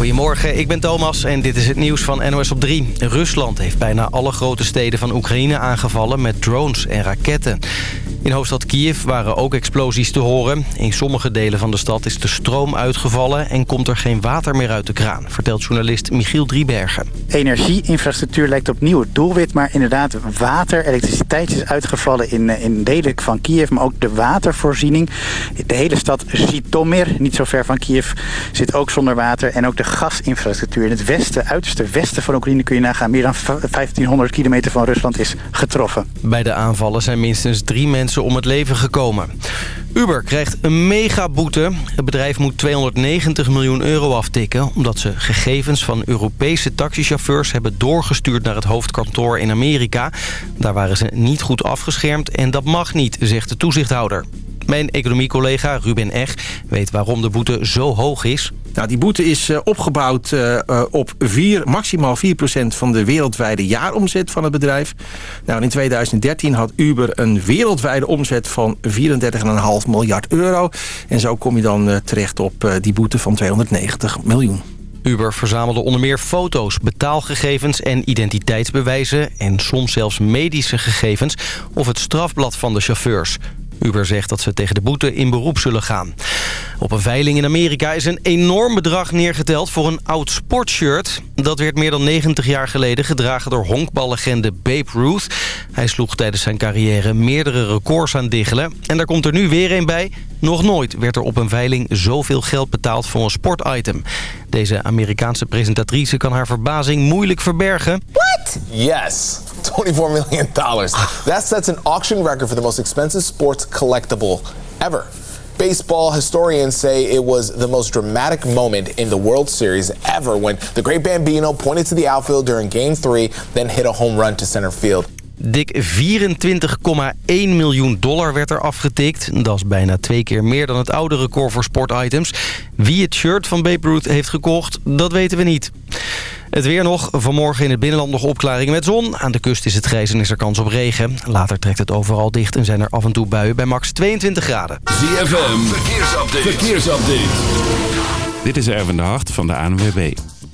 Goedemorgen, ik ben Thomas en dit is het nieuws van NOS op 3. Rusland heeft bijna alle grote steden van Oekraïne aangevallen met drones en raketten. In hoofdstad Kiev waren ook explosies te horen. In sommige delen van de stad is de stroom uitgevallen... en komt er geen water meer uit de kraan, vertelt journalist Michiel Driebergen. Energieinfrastructuur lijkt opnieuw het doelwit... maar inderdaad water, elektriciteit is uitgevallen in, eh, in delen van Kiev... maar ook de watervoorziening. De hele stad Zitomir, niet zo ver van Kiev, zit ook zonder water... en ook de gasinfrastructuur in het westen, uiterste westen van Oekraïne... kun je nagaan, meer dan 1500 kilometer van Rusland is getroffen. Bij de aanvallen zijn minstens drie mensen om het leven gekomen. Uber krijgt een megaboete. Het bedrijf moet 290 miljoen euro aftikken... omdat ze gegevens van Europese taxichauffeurs hebben doorgestuurd... naar het hoofdkantoor in Amerika. Daar waren ze niet goed afgeschermd en dat mag niet, zegt de toezichthouder. Mijn economiecollega Ruben Eg weet waarom de boete zo hoog is. Nou, die boete is uh, opgebouwd uh, op 4, maximaal 4% van de wereldwijde jaaromzet van het bedrijf. Nou, in 2013 had Uber een wereldwijde omzet van 34,5 miljard euro. En zo kom je dan terecht op die boete van 290 miljoen. Uber verzamelde onder meer foto's, betaalgegevens en identiteitsbewijzen... en soms zelfs medische gegevens of het strafblad van de chauffeurs. Uber zegt dat ze tegen de boete in beroep zullen gaan. Op een veiling in Amerika is een enorm bedrag neergeteld voor een oud sportshirt. Dat werd meer dan 90 jaar geleden gedragen door honkballegende Babe Ruth. Hij sloeg tijdens zijn carrière meerdere records aan diggelen. En daar komt er nu weer een bij. Nog nooit werd er op een veiling zoveel geld betaald voor een sportitem. Deze Amerikaanse presentatrice kan haar verbazing moeilijk verbergen. What? Yes. 24 million dollars. That sets an auction record for the most expensive sports collectible ever. Baseball historians say it was the most dramatic moment in the World Series ever when the great Bambino pointed to the outfield during Game 3, then hit a home run to center field. Dik 24,1 miljoen dollar werd er afgetikt. Dat is bijna twee keer meer dan het oude record voor sportitems. Wie het shirt van Babe Ruth heeft gekocht, dat weten we niet. Het weer nog. Vanmorgen in het binnenland nog opklaringen met zon. Aan de kust is het grijs en is er kans op regen. Later trekt het overal dicht en zijn er af en toe buien bij max 22 graden. ZFM, verkeersupdate. verkeersupdate. Dit is Erwin de Hart van de ANWB.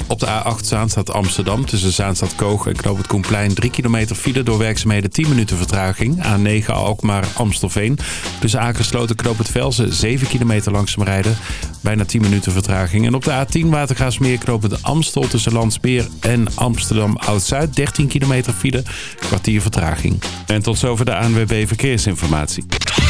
Op de A8 Zaanstad Amsterdam tussen Zaanstad Koog en Knoop het Koenplein 3 kilometer file door werkzaamheden 10 minuten vertraging. A9 Alkmaar Amstelveen. Tussen aangesloten Knoop het Velsen 7 kilometer langzaam rijden. Bijna 10 minuten vertraging. En op de A10 Watergaasmeer Knoop het Amstel tussen Landsmeer en Amsterdam Oud-Zuid 13 kilometer file. Kwartier vertraging. En tot zover de ANWB Verkeersinformatie.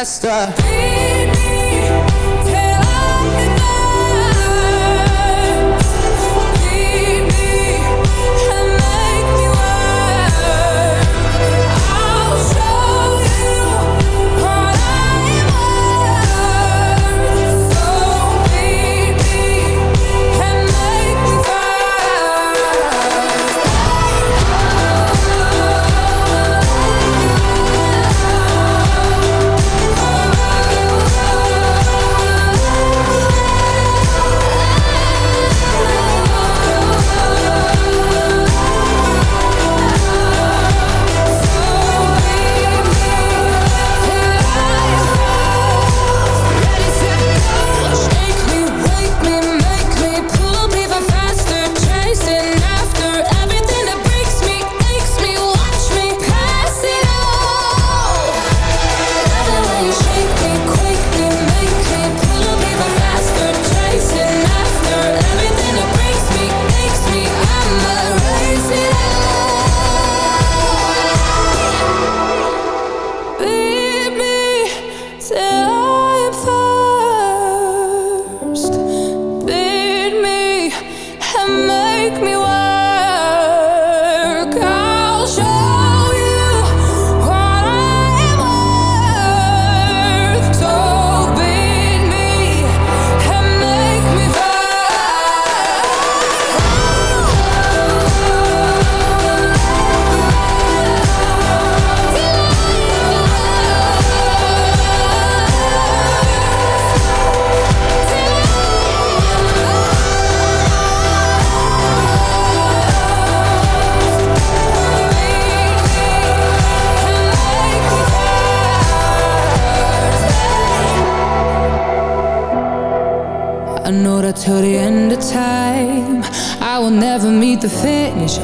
disaster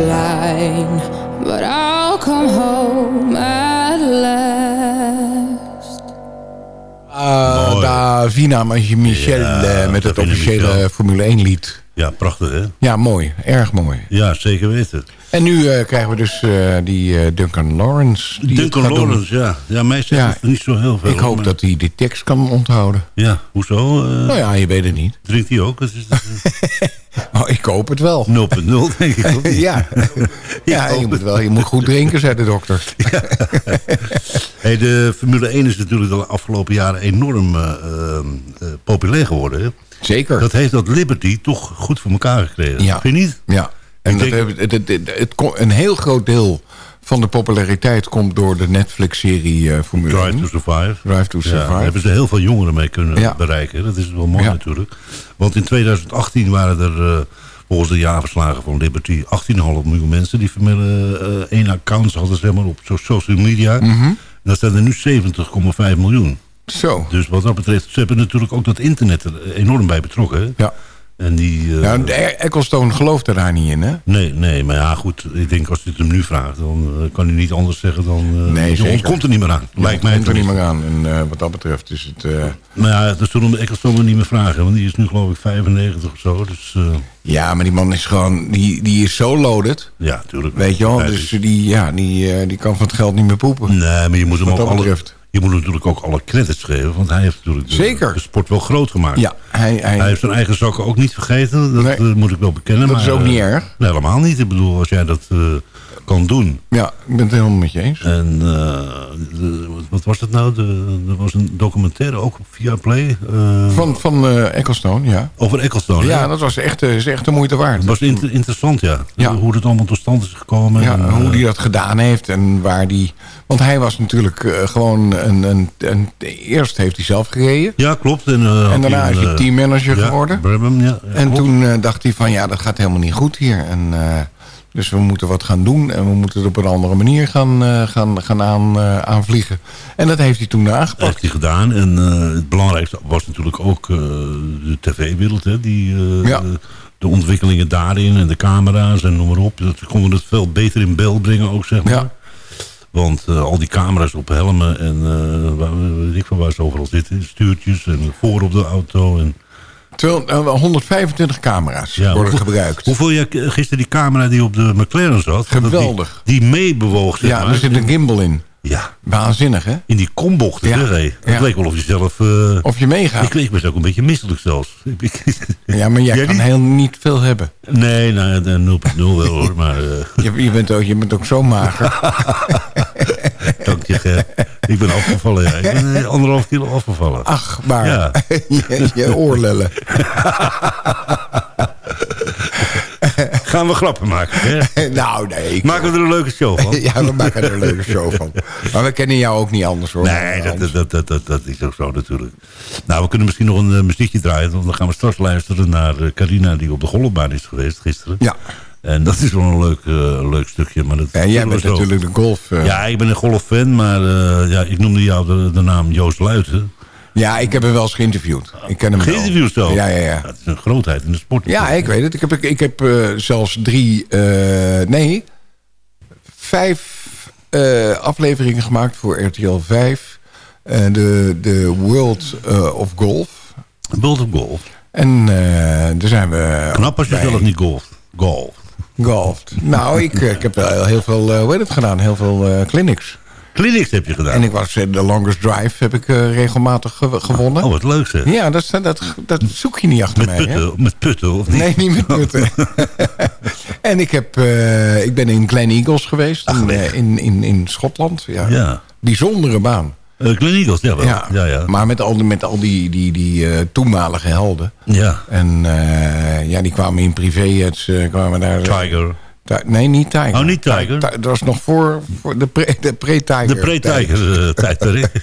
line But I'll come home at last Uh, Davina Michel Ja, eh, met het officiële. Formule 1 lied. Ja, prachtig hè? Ja, mooi. Erg mooi. Ja, zeker weten. En nu eh, krijgen we dus eh, die eh, Duncan Lawrence. Die het Duncan doen. Lawrence, ja. Ja, mij zegt Ja, het niet zo heel veel. Ik hoop maar- dat hij die tekst kan onthouden. Ja, hoezo? Nou ja, je weet het niet. Drinkt hij ook? Het is Oh, ik hoop het wel. 0.0 denk ik. ook niet. ja, ja je, moet wel, je moet goed drinken, zei de dokter. Hey, de Formule 1 is natuurlijk de afgelopen jaren enorm populair geworden. Hè? Zeker. Dat heeft dat Liberty toch goed voor elkaar gekregen. Ja. Vind je niet? Ja, en dat denk- het, het, een heel groot deel van de populariteit komt door de Netflix-serie eh Formule Drive 1. to Survive. Drive to Ja, Survive. daar hebben ze heel veel jongeren mee kunnen Ja. bereiken. Dat is wel mooi Ja. natuurlijk. Want in 2018 waren er eh, volgens de jaarverslagen van Liberty 18,5 miljoen mensen die Formule eh 1 accounts hadden zeg maar, op so- social media. Mhm. Dat zijn er nu 70,5 miljoen. Zo. Dus wat dat betreft, ze hebben natuurlijk ook dat internet er enorm bij betrokken. Ja. En die... eh, Ja, de Ecclestone geloofde daar niet in, hè? Nee, nee, maar ja, goed. Ik denk als je het hem nu vraagt, dan eh, kan hij niet anders zeggen dan... eh Nee, zeker. ontkomt er niet meer aan. Lijkt mij komt er niet meer aan. En eh, wat dat betreft is het... eh, Maar ja, dat zullen we Ecclestone niet meer vragen. Want die is nu geloof ik 95 of zo. Dus eh, ja, maar die man is gewoon... Die, die is zo loaded, ja, natuurlijk. weet je wel. Ja, Dus die, ja, die, eh, die kan van het geld niet meer poepen. Nee, maar je moet hem Wat ook dat alle, betreft. Je moet natuurlijk ook alle credits geven. Want hij heeft natuurlijk de, Zeker. de sport wel groot gemaakt. Ja, hij, hij, Hij heeft zijn eigen zakken ook niet vergeten. Dat Nee. eh, moet ik wel bekennen. Dat maar, is ook eh, niet erg. Nee, helemaal niet. Ik bedoel, als jij dat eh, kan doen. ja, ik ben het helemaal met je eens. En eh, de- wat was dat nou? De, er was een documentaire ook op Viaplay. eh Van, van eh, Ecclestone, ja. over Ecclestone. hè? Ja, dat was echt, is echt de moeite waard. Dat was inter- interessant, ja. Ja. Hoe het allemaal tot stand is gekomen. Ja, en, hoe hij dat gedaan heeft en waar die... Want hij was natuurlijk gewoon een, een, een... Eerst heeft hij zelf gereden. Ja, klopt. En, En daarna is hij teammanager ja, geworden. Brabham, ja. ja, En klopt. toen dacht hij van ja, dat gaat helemaal niet goed hier. En, dus we moeten wat gaan doen. En we moeten het op een andere manier gaan, eh, gaan, gaan aan, eh, aanvliegen. En dat heeft hij toen Dat aangepakt. heeft hij gedaan. En eh, het belangrijkste was natuurlijk ook de tv-wereld. hè, Die, Ja. de, de ontwikkelingen daarin en de camera's en noem maar op. Dat, konden het veel beter in beeld brengen ook, zeg maar. Ja. Want al die camera's op helmen en eh, waar, weet ik van waar ze overal zitten. Stuurtjes en voor op de auto. En, 125 camera's Ja, worden gebruikt. Hoeveel je gisteren die camera die op de McLaren zat? Geweldig. Die, die meebewoog, zeg ja, maar. er zit een gimbal in. Ja, Waanzinnig, hè? in die kombochten, Ja. Het ja. leek wel of je zelf... eh, Of je meegaat. ik, ik ben ook een beetje misselijk zelfs. Ja, maar jij Jij kan niet? heel niet veel hebben. nee, nou, de 0.0 wel hoor, maar... eh, Je, je, bent, ook, je bent ook zo mager. dank je, Ger. Ik ben afgevallen, ja. Ik ben anderhalf kilo afgevallen. Ach, maar. Ja. je, je oorlellen. Gaan we grappen maken, hè? nou, nee. Maken we er een leuke show van? Ja, we maken er een leuke show van. Maar we kennen jou ook niet anders, hoor. Nee, dat, dat, dat, dat, dat, is ook zo natuurlijk. Nou, we kunnen misschien nog een eh, muziekje draaien. Want dan gaan we straks luisteren naar eh, Carina die op de golfbaan is geweest gisteren. Ja. En dat is wel een leuk, eh, leuk stukje. Maar dat En jij bent natuurlijk de golf... eh, Ja, ik ben een golffan, maar eh, ja, ik noemde jou de, de naam Joost Luiten. Ja, ik heb hem wel eens geïnterviewd. Ik ken hem wel. Geïnterviewd zo? Ja, ja, ja. Dat is een grootheid in de sport. Ja, ik weet het. Ik heb, ik, ik heb zelfs drie... nee, vijf afleveringen gemaakt voor RTL 5. eh, de, de World of Golf. World of Golf. En daar zijn we... Knap als je bij zelf niet golft. Golf. Golft. Nou, ik, eh, ik heb heel veel, eh, hoe heet het gedaan? Heel veel eh, clinics. Clinics heb je gedaan. En ik was de longest drive heb ik regelmatig ge- gewonnen. Oh, wat leuk zeg. Ja, dat, dat, dat zoek je niet achter Met mij. hè? putten, met putten of niet? Nee, niet met putten. en ik, heb, ik ben in Glen Eagles geweest. in, in, in, in Schotland. Ja. Ja. Bijzondere baan. Uh, Glen Eagles, ja wel. Ja, ja. ja. Maar met al, die- met al die, die, die eh, toenmalige helden. ja. En eh, ja, die kwamen in eh kwamen daar, Tiger. Ti- nee, niet Tiger. Oh, niet Tiger? Ti- Dat was nog voor, voor de pre- de pre-Tiger. De pre-Tiger eh, tijd erin.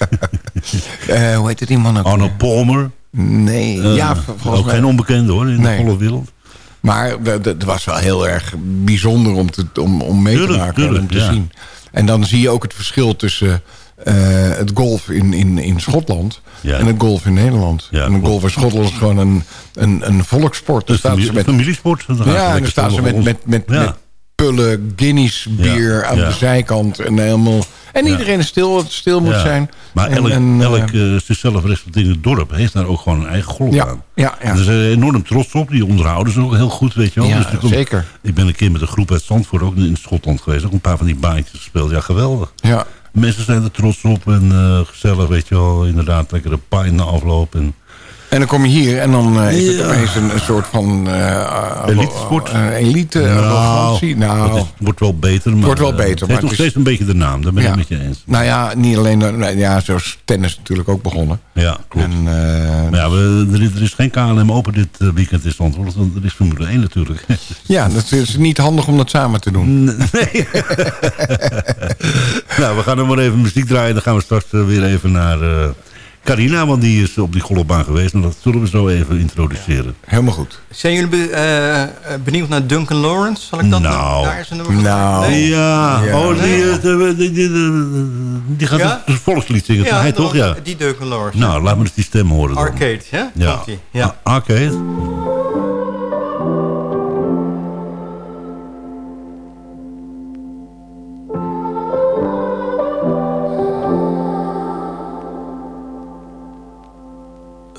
Eh, hoe heette die man ook? Arnold Palmer. Nee, Eh, ja, volgens ook geen onbekende hoor, in Nee. de golfwereld. Maar het het was wel heel erg bijzonder om, te, om, om mee Tuurlijk, te maken en om te zien. En dan zie je ook het verschil tussen eh, het golf in, in, in Schotland Ja. en het golf in Nederland. Ja, en het golf in Schotland is gewoon een, een, een volkssport. Een staan familie- ze met, familiesport. Dan ja, en dan staan ze met, met, met, Ja. met pullen, Guinness bier aan de zijkant. En, helemaal, en iedereen is stil wat stil moet zijn. Maar En- elk, en, eh, elk zichzelf respecterende dorp heeft daar ook gewoon een eigen golfbaan. Ja, ja, ja. Daar zijn enorm trots op. Die onderhouden ze ook heel goed, weet je wel. Ja, komt- zeker. Ik ben een keer met een groep uit Zandvoort ook in Schotland geweest. Ook een paar van die baantjes gespeeld. Ja, geweldig. ja. Mensen zijn er trots op en eh, gezellig, weet je wel. Inderdaad, lekker een pint na afloop. En, En dan kom je hier en dan eh, is het Ja. opeens een, een soort van... eh, Elitesport? eh, elite, arrogantie. Nou, het is- wordt wel beter. Maar, Wordt wel beter, Het maar heeft het nog is- steeds een beetje de naam. Daar ben ik Ja. met je eens. nou ja, niet alleen... Ja, zoals tennis natuurlijk ook begonnen. Ja, klopt. En, eh, maar ja, we, er, is, er is geen KLM open dit weekend in Zandvoort. Want er is Formule 1 natuurlijk. ja, dat is niet handig om dat samen te doen. Nee. nou, we gaan nog maar even muziek draaien. Dan gaan we straks weer even naar eh, Carina. Want die is op die golfbaan geweest. En dat zullen we zo even introduceren. Helemaal goed. Zijn jullie be- eh, eh, benieuwd naar Duncan Lawrence? Zal ik dat Nou. daar is een nummer van? Nou. Nee? Ja, Ja. oh, die, eh, die, die, gaat Ja? het volkslied zingen. Ja, hij toch? Ja. Die Duncan Lawrence. Nou, laat me eens die stem horen dan. Arcade, hè? Ja. Arcade.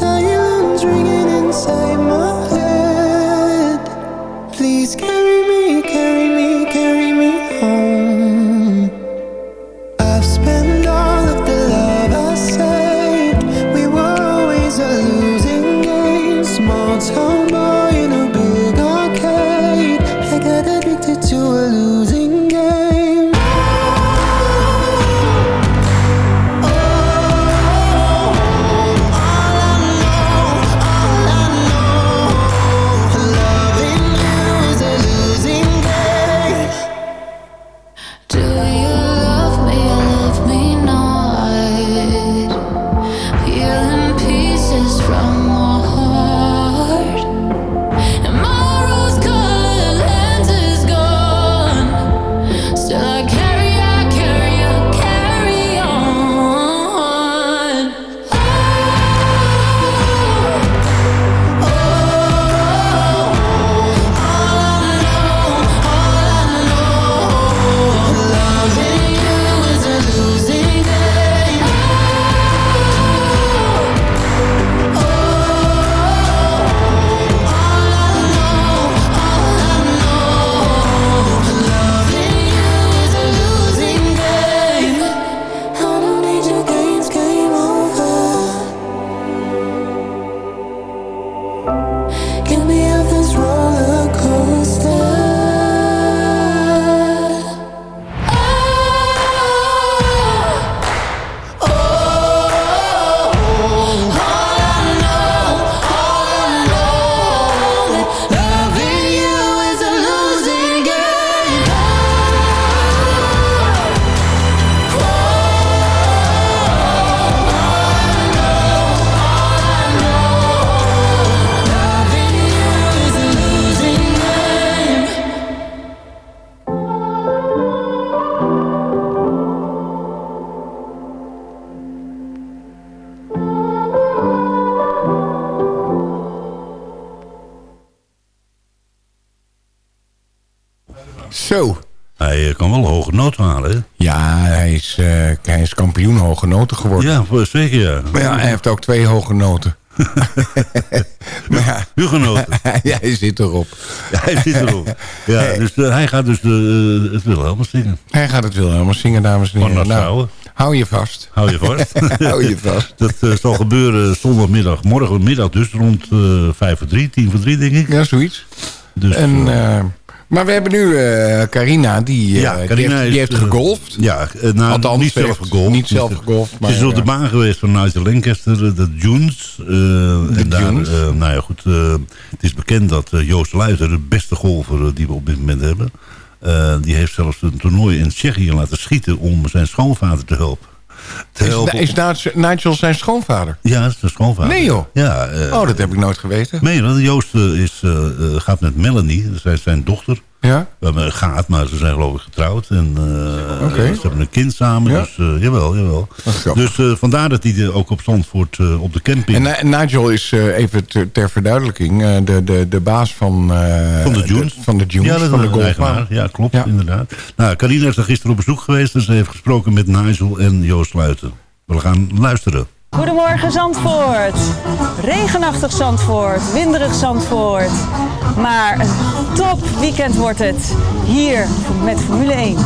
Silence ringing inside my head. Please carry hoge noten halen? Ja, hij is, eh, hij is kampioen hoge noten geworden. Ja, voor- zeker ja. Maar ja, hij heeft ook twee hoge noten. maar Hugenoten. ja, hij zit erop. Ja, hij zit erop. Ja, dus eh, hij gaat dus de, het Wilhelmus zingen. Hij gaat het wel helemaal zingen, dames en heren. Nou, hou je vast. Hou je vast. Hou je vast. Dat eh, zal gebeuren zondagmiddag, morgenmiddag dus rond eh vijf voor drie, tien voor drie denk ik. Ja, zoiets. Dus, En eh, eh, Maar we hebben nu eh, Carina, die, eh, Ja, die Carina heeft, die heeft eh, gegolfd. Ja, nou, Althans, niet ze zelf gegolfd. Niet zelf gegolfd, Ze maar... is op de baan geweest van Nigel Lancaster, de Dunes. eh, en daar, Dunes. eh, nou ja, goed. het is bekend dat Joost Luijter, de beste golfer die we op dit moment hebben... die heeft zelfs een toernooi in Tsjechië laten schieten om zijn schoonvader te helpen. Is, Nigel- zijn schoonvader? Ja, dat is zijn schoonvader. Nee, joh. Ja, eh, Oh, dat heb ik nooit geweten. Nee, want Joost eh, is, eh, eh, gaat met Melanie, dat is zijn dochter. Ja? Waarmee gaat, maar ze zijn geloof ik getrouwd. En eh, ze hebben een kind samen. Ja? Dus uh, jawel, jawel. Dus uh, vandaar dat hij ook op Zandvoort op de camping... En Nigel is, even ter, verduidelijking, de, de, de baas van... van de Dunes. van de Dunes, ja, dat van de golfbaan. Ja, klopt, ja. inderdaad. Nou, Carina is er gisteren op bezoek geweest. En ze heeft gesproken met Nigel en Joost Luiten. We gaan luisteren. Goedemorgen Zandvoort. Regenachtig Zandvoort, winderig Zandvoort. Maar een top weekend wordt het hier met Formule 1.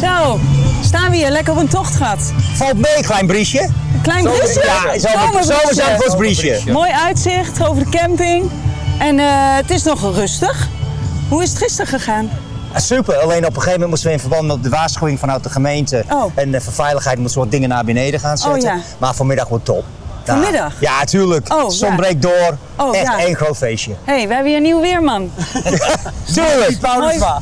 Zo, staan we hier lekker op een tochtgat. Valt mee, klein briesje. Een klein briesje? Ja, zomer Zandvoorts briesje. Mooi uitzicht over de camping. En uh, het is nog rustig. Hoe is het gisteren gegaan? Super, alleen op een gegeven moment moesten we in verband met de waarschuwing vanuit de gemeente oh. en de veiligheid moesten we wat dingen naar beneden gaan zetten. Oh, ja. Maar vanmiddag wordt top. Vanmiddag? Ja, natuurlijk. Oh, Zon ja. breekt door. Oh, Echt ja. één groot feestje. Hé, hey, we hebben hier een nieuw weerman. Tuurlijk. Ja.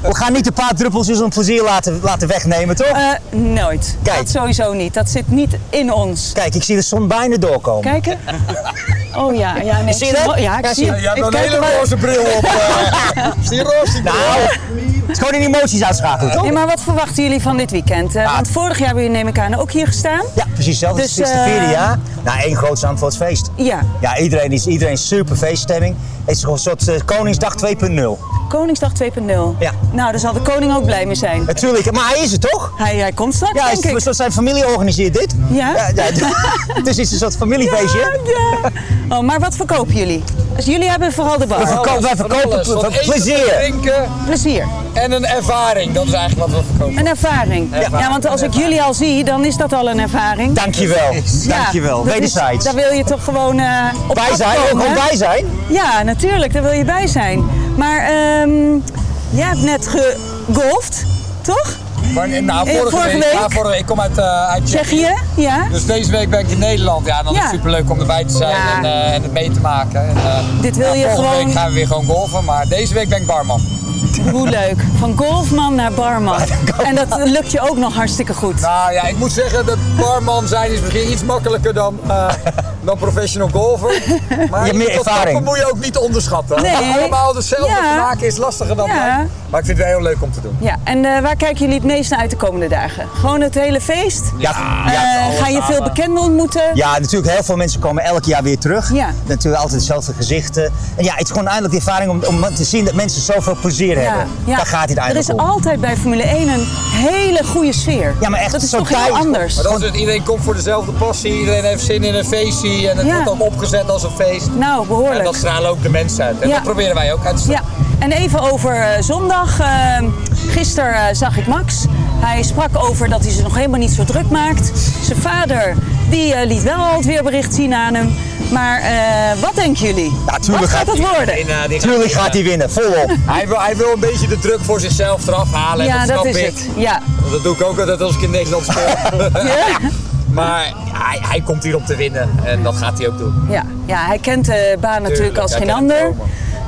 We gaan niet een paar druppeltjes om plezier laten, laten wegnemen, toch? Uh, nooit. Kijk. Dat sowieso niet. Dat zit niet in ons. Kijk, ik zie de zon bijna doorkomen. Kijken. Oh ja, ja nee. Zie je dat? Ja, ik ja, zie je. het. Je hebt een hele roze bril op. Uh. zie je roze Nou, het is gewoon in emoties uitschakelen, toch? Nee, maar wat verwachten jullie van dit weekend? Uh, want vorig jaar hebben jullie neem ik aan ook hier gestaan. Ja, precies hetzelfde. Dus, het is het vierde eh, jaar. Nou, één groot Zandvoortsfeest. Ja. Ja, iedereen is, iedereen is super feeststemming. Het is gewoon een soort uh, Koningsdag 2.0. Koningsdag 2.0. Ja. Nou, daar zal de koning ook blij mee zijn. Natuurlijk, maar hij is het toch? Hij, hij komt straks, Ja, denk is, ik. zoals zijn familie organiseert dit. Ja? ja, ja het is iets een soort familiefeestje. Ja, ja. Oh, maar wat verkopen jullie? Dus jullie hebben vooral de bar. We verkopen, wij verkopen ple- plezier. drinken Plezier. en een ervaring. Dat is eigenlijk wat we verkopen. Een ervaring. Ervaring. Ja, want als ik jullie al zie, dan is dat al een ervaring. Dankjewel. Dankjewel. is- Wederzijds. Daar wil je toch gewoon eh op Bij zijn, ook gewoon bij zijn. Ja, natuurlijk, daar wil je bij zijn. Maar ehm jij hebt net gegolfd, toch? Maar, nou, Eh, vorige, vorige week, week? Ja, vorige week. Ik kom uit, uh, uit Tsjechië. Tsjechië, ja. Dus deze week ben ik in Nederland. Ja, dan is het superleuk om erbij te zijn Ja. en, uh, en het mee te maken. En, uh, Dit wil je volgende gewoon- week gaan we weer gewoon golfen. Maar deze week ben ik barman. Hoe leuk. Van golfman naar barman. En dat lukt je ook nog hartstikke goed. Nou ja, ik moet zeggen, dat barman zijn is misschien iets makkelijker dan, uh, dan professional golfer. Maar Je hebt meer dat ervaring. moet je ook niet onderschatten. Nee. Allemaal hetzelfde Ja. te maken is lastiger dan Ja. mij. Maar ik vind het wel heel leuk om te doen. Ja, en eh, waar kijken jullie het meest naar uit de komende dagen? Gewoon het hele feest? Ja, Eh, ja, ga je veel bekenden ontmoeten? Ja, natuurlijk. Heel veel mensen komen elk jaar weer terug. Ja. Natuurlijk altijd dezelfde gezichten. En ja, het is gewoon eindelijk de ervaring om, om te zien dat mensen zoveel plezier hebben. Daar gaat het Er eigenlijk is om. altijd bij Formule 1 een hele goede sfeer. Ja, maar echt dat is zo'n toch heel anders. Maar dat is het, iedereen komt voor dezelfde passie, iedereen heeft zin in een feestje en het Ja. wordt ook opgezet als een feest. Nou, behoorlijk. En dat stralen ook de mensen uit. En Ja. dat proberen wij ook uit te stralen. Ja, en even over eh, zondag. Uh, gisteren eh, zag ik Max. Hij sprak over dat hij zich nog helemaal niet zo druk maakt. Zijn vader die eh, liet wel al het weerbericht zien aan hem. Maar eh, wat denken jullie? Ja, tuurlijk wat gaat gaat het hij- worden? Uh, Tuurlijk gaat hij winnen, volop. Hij wil, hij wil een beetje de druk voor zichzelf eraf halen. en ja, dat dat snap is ik. het. Ja. Dat doe ik ook altijd als ik in Nederland speel. Ja? Maar hij, hij komt hier om te winnen en dat gaat hij ook doen. Ja, ja, hij kent de baan natuurlijk Tuurlijk, als geen ander.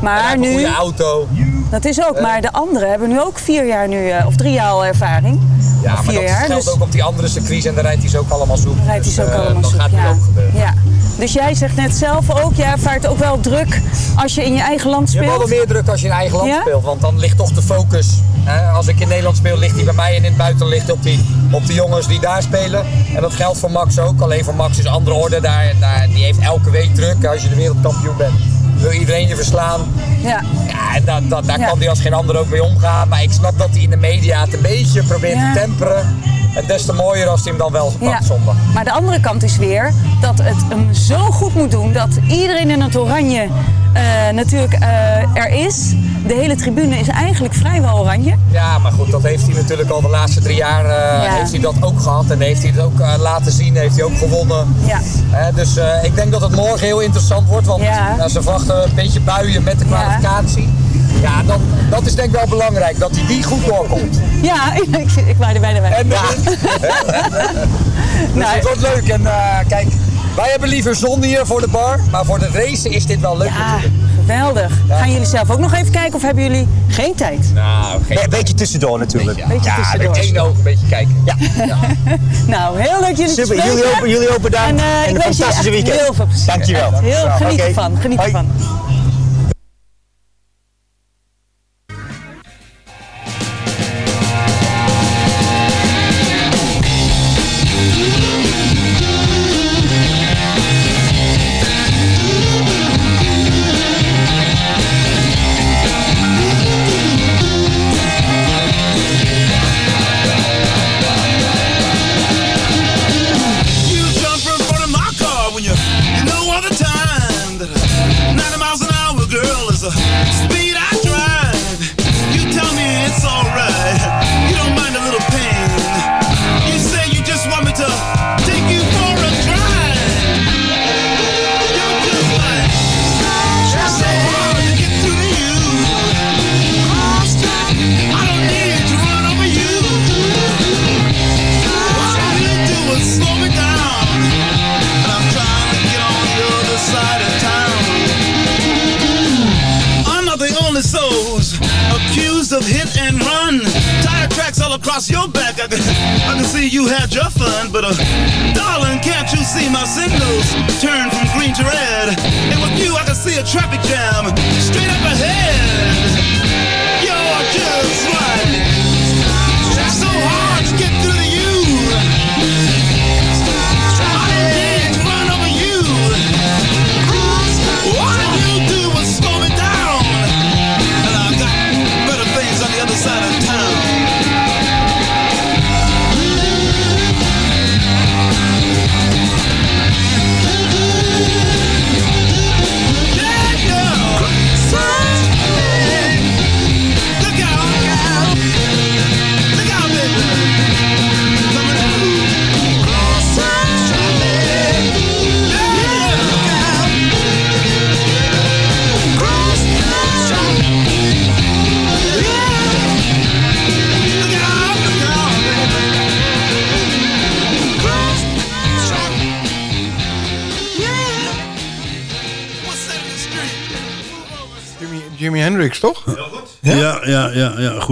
Maar heeft een nu, goede auto. dat is ook. Maar de anderen hebben nu ook vier jaar nu, eh, of drie jaar al ervaring. Ja, maar dat jaar. geldt Dus ook op die andere circuits en daar rijdt hij ze ook allemaal zoek. rijdt hij Dus, zo ook eh, allemaal Dat zoek. gaat nu ja. ook gebeuren. ja. Dus jij zegt net zelf ook, jij ervaart ook wel druk als je in je eigen land Je hebt wel speelt. meer druk als je in eigen land Ja? speelt, want dan ligt toch de focus. Hè? Als ik in Nederland speel, ligt hij bij mij en in het buitenland ligt op, die, op de jongens die daar spelen. En dat geldt voor Max ook. Alleen voor Max is andere orde. Daar, daar, die heeft elke week druk. Als je de wereldkampioen bent, wil iedereen je verslaan. Ja. Ja, en daar, daar, daar Ja. kan hij als geen ander ook mee omgaan. Maar ik snap dat hij in de media het een beetje probeert Ja. te temperen. En des te mooier als hij hem dan wel Ja. pakt zondag. Maar de andere kant is weer dat het hem zo goed moet doen dat iedereen in het oranje eh, natuurlijk eh, er is. De hele tribune is eigenlijk vrijwel oranje. Ja, maar goed, dat heeft hij natuurlijk al de laatste drie jaar eh, Ja. heeft hij dat ook gehad. En heeft hij het ook laten zien, heeft hij ook gewonnen. Ja. Dus ik denk dat het morgen heel interessant wordt. Want nou, ze verwachten een beetje buien met de kwalificatie. Ja, dan, dat is denk ik wel belangrijk, dat hij die goed doorkomt. Ja, ik, ik wou er bijna. En, ja. Dus het wordt leuk. En eh, kijk, wij hebben liever zon hier voor de bar. Maar voor de race is dit wel leuk natuurlijk. Geweldig. Gaan jullie zelf ook nog even kijken of hebben jullie geen tijd? Nou, geen Een beetje tussendoor natuurlijk. Ja, Beetje ja tussendoor. met één oog een beetje kijken. Ja. Nou, heel leuk jullie te Super, spreken. jullie ook- jullie ook bedankt. En, eh, En ik een wens jullie fantastische weekend. Heel veel plezier. Dankjewel. Heel, geniet ervan. Geniet Hoi. ervan. Traffic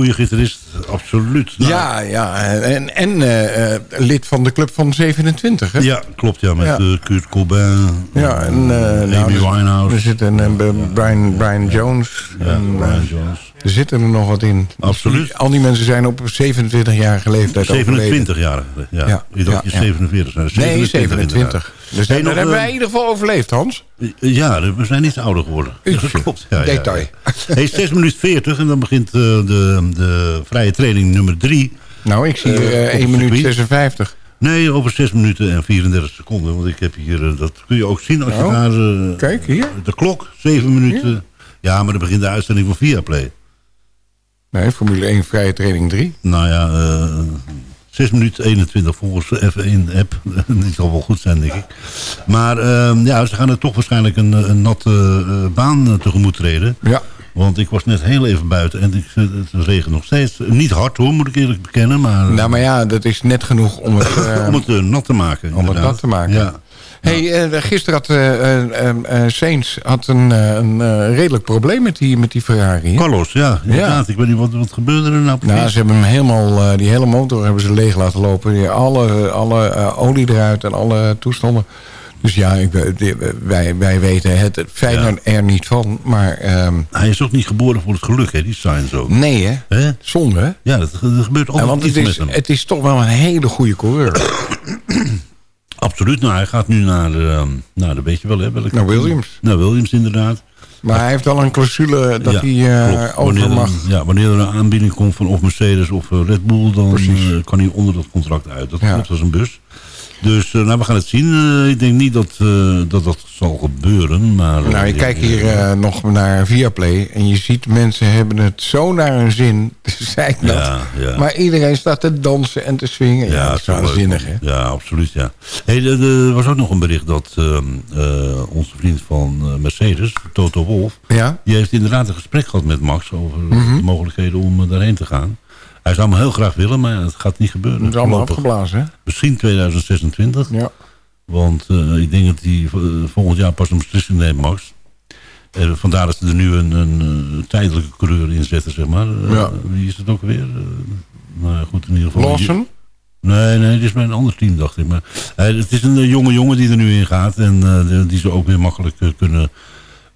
goede gitarist, absoluut. Nou, Ja, ja. En, en eh, eh, lid van de Club van 27, hè? Ja, klopt, ja, met Ja. eh, Kurt Cobain, Ja, en uh, Amy Winehouse. Er zit een Brian, Brian Jones. En, Brian Jones. Er zitten er nog wat in. Absoluut. Al die mensen zijn op 27-jarige leeftijd 27 jaar. Ja. Ja, Je dacht ja, je ja. 47 zijn. Nee, 27. inderdaad. Dus Hey, dat hebben eh, wij in ieder geval overleefd, Hans. Ja, we zijn niet ouder geworden. Dat klopt. Ja, Detail. Hey, 6 minuten 40 en dan begint eh, de, de vrije training nummer 3. Nou, ik zie hier eh, 1 minuut 56. Nee, over 6 minuten en 34 seconden. Want ik heb hier, eh, dat kun je ook zien als Nou, je naar eh, kijk hier. de klok, 7 minuten. Ja, maar dan begint de uitzending van Viaplay. Nee, Formule 1 vrije training 3. Nou ja, eh 6 minuten 21 volgens de F1-app. Die zal wel goed zijn, denk ik. Maar eh, ja, ze gaan er toch waarschijnlijk een, een natte eh, baan eh, tegemoet treden. Ja. Want ik was net heel even buiten en ik, het regent nog steeds. Niet hard hoor, moet ik eerlijk bekennen. Maar, Nou, maar ja, dat is net genoeg om het, eh, om het eh, nat te maken. om het nat te maken. Ja. Hey, eh, gisteren had eh, Saints had een, een redelijk probleem met die, met die Ferrari. hè? Carlos, ja, inderdaad. Ik weet niet, wat, wat gebeurde er nou precies? Nou, ze hebben hem helemaal, die hele motor hebben ze leeg laten lopen. Die, alle alle olie eruit en alle toestanden. Dus ja, ik, wij, wij weten het, fijne er niet van. Maar ehm, Hij is ook niet geboren voor het geluk, hè, die Sainz ook. nee, hè? Hè? Zonde, hè? Ja, dat, dat gebeurt Ja, altijd want het is, het is toch wel een hele goede coureur. Absoluut, nou, hij gaat nu naar, de, nou, dat weet je wel, hè? Welke, Naar Williams. Naar Williams, inderdaad. Maar hij heeft wel een clausule dat Ja, hij klopt. over mag. ja, wanneer er een aanbieding komt van of Mercedes of eh, Red Bull... dan eh, kan hij onder dat contract uit. Dat Ja. klopt als een bus. Dus eh, nou, we gaan het zien. Eh, ik denk niet dat, eh, dat dat zal gebeuren. Maar, Nou, je kijkt hier nog naar Viaplay en je ziet mensen hebben het zo naar hun zin. Zei ik dat. Ja, ja. Maar iedereen staat te dansen en te swingen. Ja, dat is waanzinnig, hè? Ja, absoluut, ja. Hey, er, was ook nog een bericht dat ehm, eh, onze vriend van Mercedes, Toto Wolf... Ja? die heeft inderdaad een gesprek gehad met Max over Mhm. de mogelijkheden om daarheen te gaan. Hij zou hem heel graag willen, maar het gaat niet gebeuren. Het is allemaal afgeblazen, hè? Misschien 2026. Ja. Want eh, ik denk dat hij eh, volgend jaar pas een beslissing neemt, Max. Eh, vandaar dat ze er nu een, een, tijdelijke coureur in zetten, zeg maar. Ja. Wie is het ook weer? Nou goed, in ieder geval. Lawson? Nee, nee, dit is bij een ander team, dacht ik. Maar het is een jonge jongen die er nu in gaat. En die- ze ook weer makkelijk kunnen,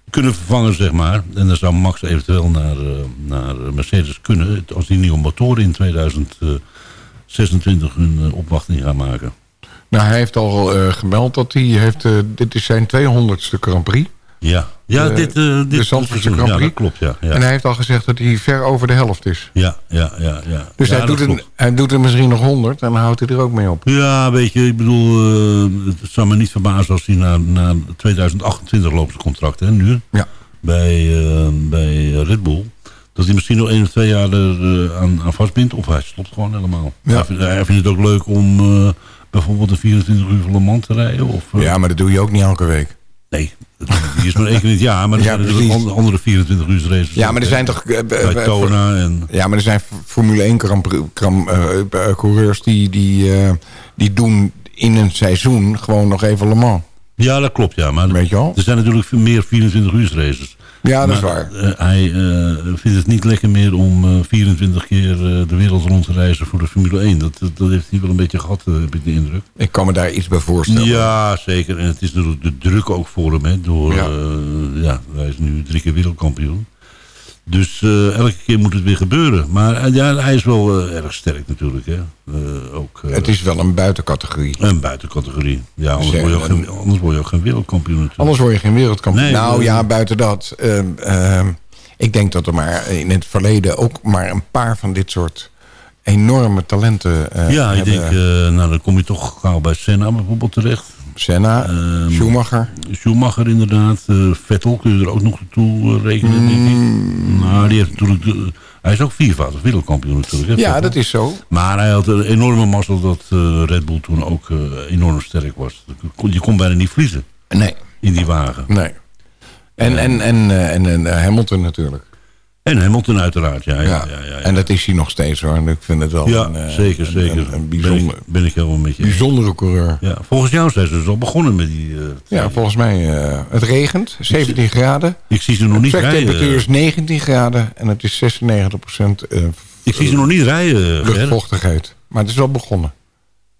kunnen vervangen, zeg maar. En dan zou Max eventueel naar, eh, naar Mercedes kunnen. Als die nieuwe motoren in 2026 hun eh, opwachting gaan maken. Nou, hij heeft al eh, gemeld dat hij heeft... eh, dit is zijn 200ste Grand Prix. Ja, ja De- dit, eh, dit de Zandvoortse. Grand Ja, Prix. dat klopt, ja. ja. En hij heeft al gezegd dat hij ver over de helft is. Ja, ja, ja. ja. Dus Ja, hij, doet er, hij doet er misschien nog 100 en dan houdt hij er ook mee op. Ja, weet je, ik bedoel, eh, het zou me niet verbazen als hij na, na 2028 loopt zijn contract, hè, nu. Ja. Bij, eh, bij Red Bull. Dat hij misschien nog één of twee jaar er eh, aan, aan vastbindt. Of hij stopt gewoon helemaal. Ja. Hij, vindt, hij vindt het ook leuk om eh, bijvoorbeeld een 24 uur van Le Mans te rijden. Of, eh, Ja, maar dat doe je ook niet elke week. Nee, die is maar één keer in het jaar. Maar er Ja, zijn natuurlijk andere- andere 24 uur races. Ja, maar er zijn toch... eh, eh, Bij eh, Kona en... Ja, maar er zijn Formule 1 Grand Prix- Grand- eh, eh, coureurs die, die, die doen in een seizoen gewoon nog even Le Mans. Ja, dat klopt, ja. Maar Weet je wel? er zijn natuurlijk meer 24 uur races. Ja, dat is waar. eh, hij eh, vindt het niet lekker meer om eh, 24 keer eh, de wereld rond te reizen voor de Formule 1. Dat, dat, heeft hij wel een beetje gehad, eh, heb ik de indruk. Ik kan me daar iets bij voorstellen. Ja, zeker. En het is natuurlijk de druk ook voor hem. Hè, door, ja, hij is nu drie keer wereldkampioen. Dus eh, elke keer moet het weer gebeuren. Maar eh, ja, hij is wel eh, erg sterk natuurlijk. Hè. Ook, Het is wel een buitencategorie. een buitencategorie. Ja, anders word, je ook en- geen, anders word je ook geen wereldkampioen natuurlijk. Anders word je geen wereldkampioen. Nee, nou ja, buiten dat. ehm, ehm, ik denk dat er maar in het verleden ook maar een paar van dit soort enorme talenten eh, ja, ik denk, nou dan kom je toch gauw bij Senna bijvoorbeeld terecht. Senna, Ehm, Schumacher. Schumacher inderdaad. eh, Vettel kun je er ook nog toe eh, rekenen, denk ik. Mm. Nou, die heeft natuurlijk... de- hij is ook viervoudig wereldkampioen natuurlijk. Hè, Ja, Vettel. dat is zo. Maar hij had een enorme mazzel dat eh, Red Bull toen ook enorm sterk was. Je kon- bijna niet verliezen Nee, in die wagen. nee. En, en, en, en, en Hamilton natuurlijk. En Hamilton uiteraard, ja. ja, Ja. ja, ja. En dat is hij nog steeds hoor. En ik vind het wel Ja, een, eh, zeker, een- zeker. Een, een ben, bijzonder, ik, ben ik helemaal met je. bijzondere coureur. Ja, volgens jou zijn ze dus al begonnen met die... eh, Ja, volgens mij, eh, het regent, 17 graden. ik zie ze nog niet Temperatuur rijden. is 19 graden en het is 96 procent eh, Ik zie ze nog niet rijden, luchtvochtigheid. Maar het is wel begonnen.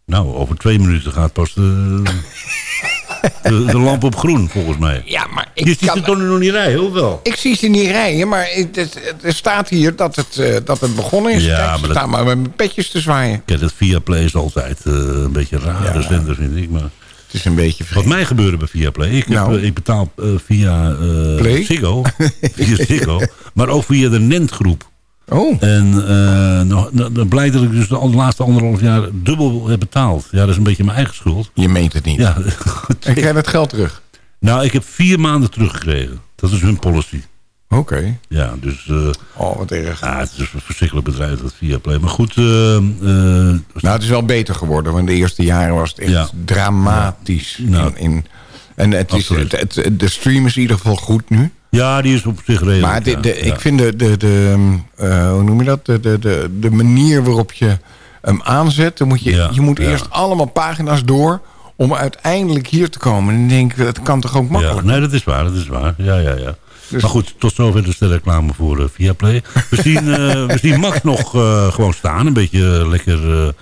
Nou, over twee minuten gaat pas de, de, de lamp op groen, volgens mij. Ja, maar Je ziet ze toch nog niet rijden, of wel? Ik zie ze niet rijden, maar het, het- er staat hier dat het, eh, dat het begonnen is. Ja, Kijk, maar ze dat- staan maar met mijn petjes te zwaaien. Kijk, dat Viaplay is altijd eh, een beetje een rare Ja. zender, vind ik. Maar Het is een beetje wat mij gebeurde bij Viaplay... Ik, heb, Nou. eh, ik betaal via eh, Play? Ziggo, via Ziggo, maar ook via de Nent-groep. Oh, En eh, nog- nou, dan blijkt dat ik dus de laatste anderhalf jaar dubbel heb betaald. Ja, dat is een beetje mijn eigen schuld. je meent het niet. Ja, En krijg je het geld terug? nou, ik heb vier maanden teruggekregen. Dat is hun policy. Oké. Ja, dus... eh, Oh, wat erg. Ja, het is een verschrikkelijk bedrijf, dat Viaplay. Maar goed, eh, eh, Nou, het is wel beter geworden, want de eerste jaren was het echt Ja. dramatisch. Nou, in, in, en het is, absoluut. het, het- de stream is in ieder geval goed nu. ja, die is op zich redelijk. Maar de, de, Ja. ik vind de, de, de eh, hoe noem je dat? De, de, de, de manier waarop je hem aanzet. Dan moet je, Ja, je moet ja. eerst allemaal pagina's door om uiteindelijk hier te komen. En dan denk ik, dat kan toch ook makkelijk? nee, dat is waar, dat is waar. Ja, ja, ja. Dus- Maar goed, tot zover de sterre reclame voor eh, Viaplay. We zien, eh, we zien Max nog gewoon staan. Een beetje lekker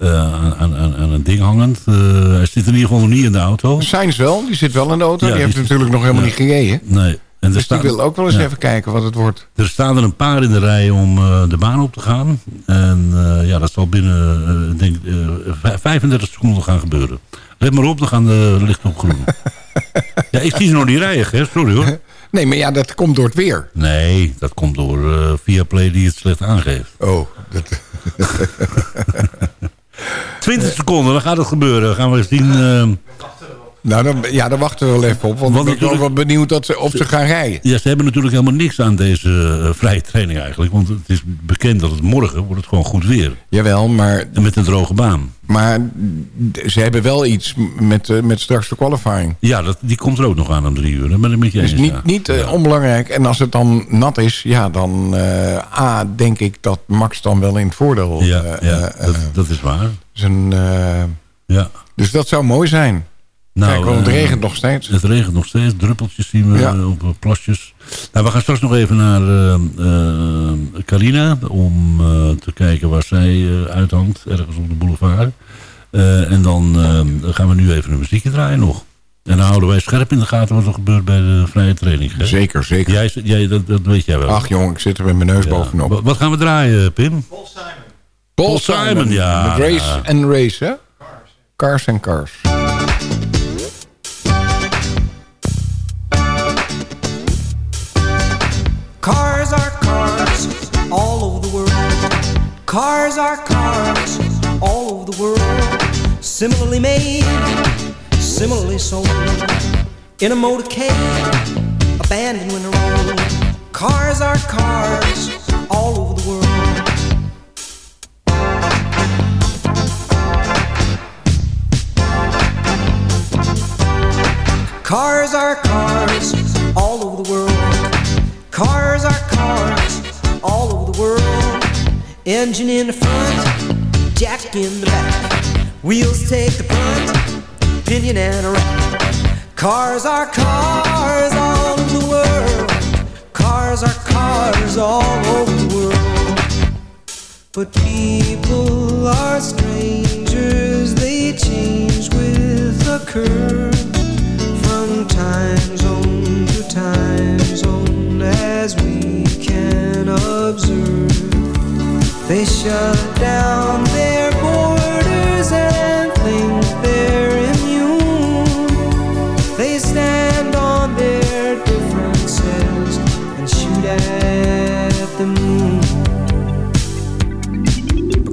aan, aan, aan aan een ding hangend. Eh, hij zit in ieder geval nog niet in de auto. Sainz wel, die zit wel in de auto. Ja, die heeft die- natuurlijk nog helemaal niet gereden. Nee. En er, Dus die staan, wil ook wel eens ja. even kijken wat het wordt. er staan er een paar in de rij om eh, de baan op te gaan. En eh, ja, dat zal binnen eh, denk, ik, eh, vij- 35 seconden gaan gebeuren. Let maar op, dan gaan de lichten op groen. ja, ik zie ze nog niet rijden, hè? sorry hoor. Nee, maar ja, dat komt door het weer. Nee, dat komt door eh Viaplay die het slecht aangeeft. Oh, dat... 20 seconden, dan gaat het gebeuren. Gaan we zien... Nou, dan, ja, daar wachten we wel even op. Want, Want ik ben wel benieuwd dat ze, of ze gaan rijden. Ja, ze hebben natuurlijk helemaal niks aan deze eh, vrije training eigenlijk. Want het is bekend dat het morgen wordt het gewoon goed weer. Jawel, maar... En met een droge baan. Maar ze hebben wel iets met, eh, met straks de qualifying. Ja, dat, die komt er ook nog aan om drie uur. Ik met je Dus eens. niet, ja. niet eh, onbelangrijk. En als het dan nat is, ja, dan A, denk ik dat Max dan wel in het voordeel... Ja, ja dat, dat is waar. zijn, Ja. dus dat zou mooi zijn. Kijk, want het eh, regent nog steeds. Het regent nog steeds. Druppeltjes zien we Ja. op eh, plasjes. Nou, we gaan straks nog even naar eh, eh, Carina. Om te kijken waar zij uithangt. Ergens op de boulevard. Eh, en dan gaan we nu even een muziekje draaien nog. En dan houden wij scherp in de gaten wat er gebeurt bij de vrije training. hè? Zeker, zeker. Jij, jij, dat, dat weet jij wel. Ach jongen, ik zit er met mijn neus Ja. bovenop. Wat, gaan we draaien, Pim? Paul Simon, ja. Met Race and Race, hè? Cars and Cars. Cars Cars are cars all over the world. Similarly made, similarly sold. In a motorcade, abandoned when old. Cars are cars all over the world. Cars are cars Engine in the front, jack in the back. Wheels take the front, pinion and a rack. Cars are cars all over the world. Cars are cars all over the world. But people are strangers, they change with the curve. From time zone to time zone, as we can observe, they shut down their borders and think they're immune. They stand on their differences and shoot at the moon.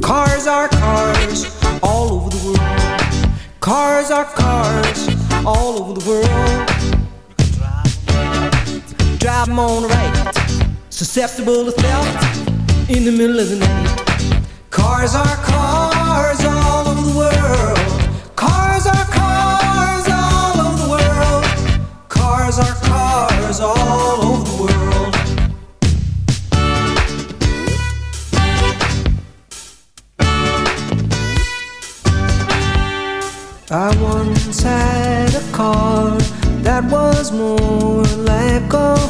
Cars are cars all over the world. Cars are cars all over the world. Drive 'em on the right, susceptible to theft in the middle of the night. Cars are cars all over the world. Cars are cars all over the world. Cars are cars all over the world. I once had a car that was more like a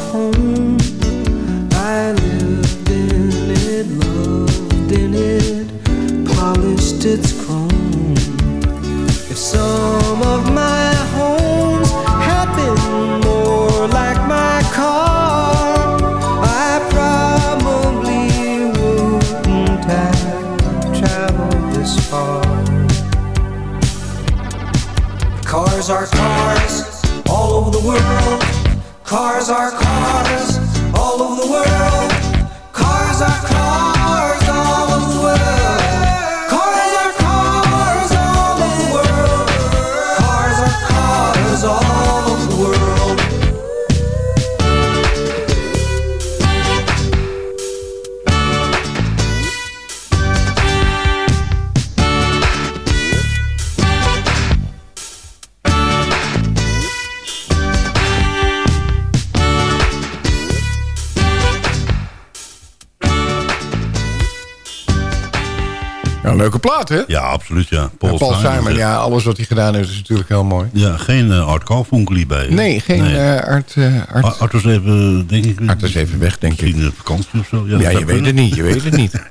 leuke plaat, hè? Ja, absoluut, ja. Paul, Ja, Paul Simon, zeg. ja, alles wat hij gedaan heeft is natuurlijk heel mooi. Ja, geen uh, Art Carfunkel bij. Nee, geen eh, Art... eh, Art, was even, denk ik... Art is even weg, denk ik. Misschien vakantie of zo. Ja, je weet het niet, je weet het niet.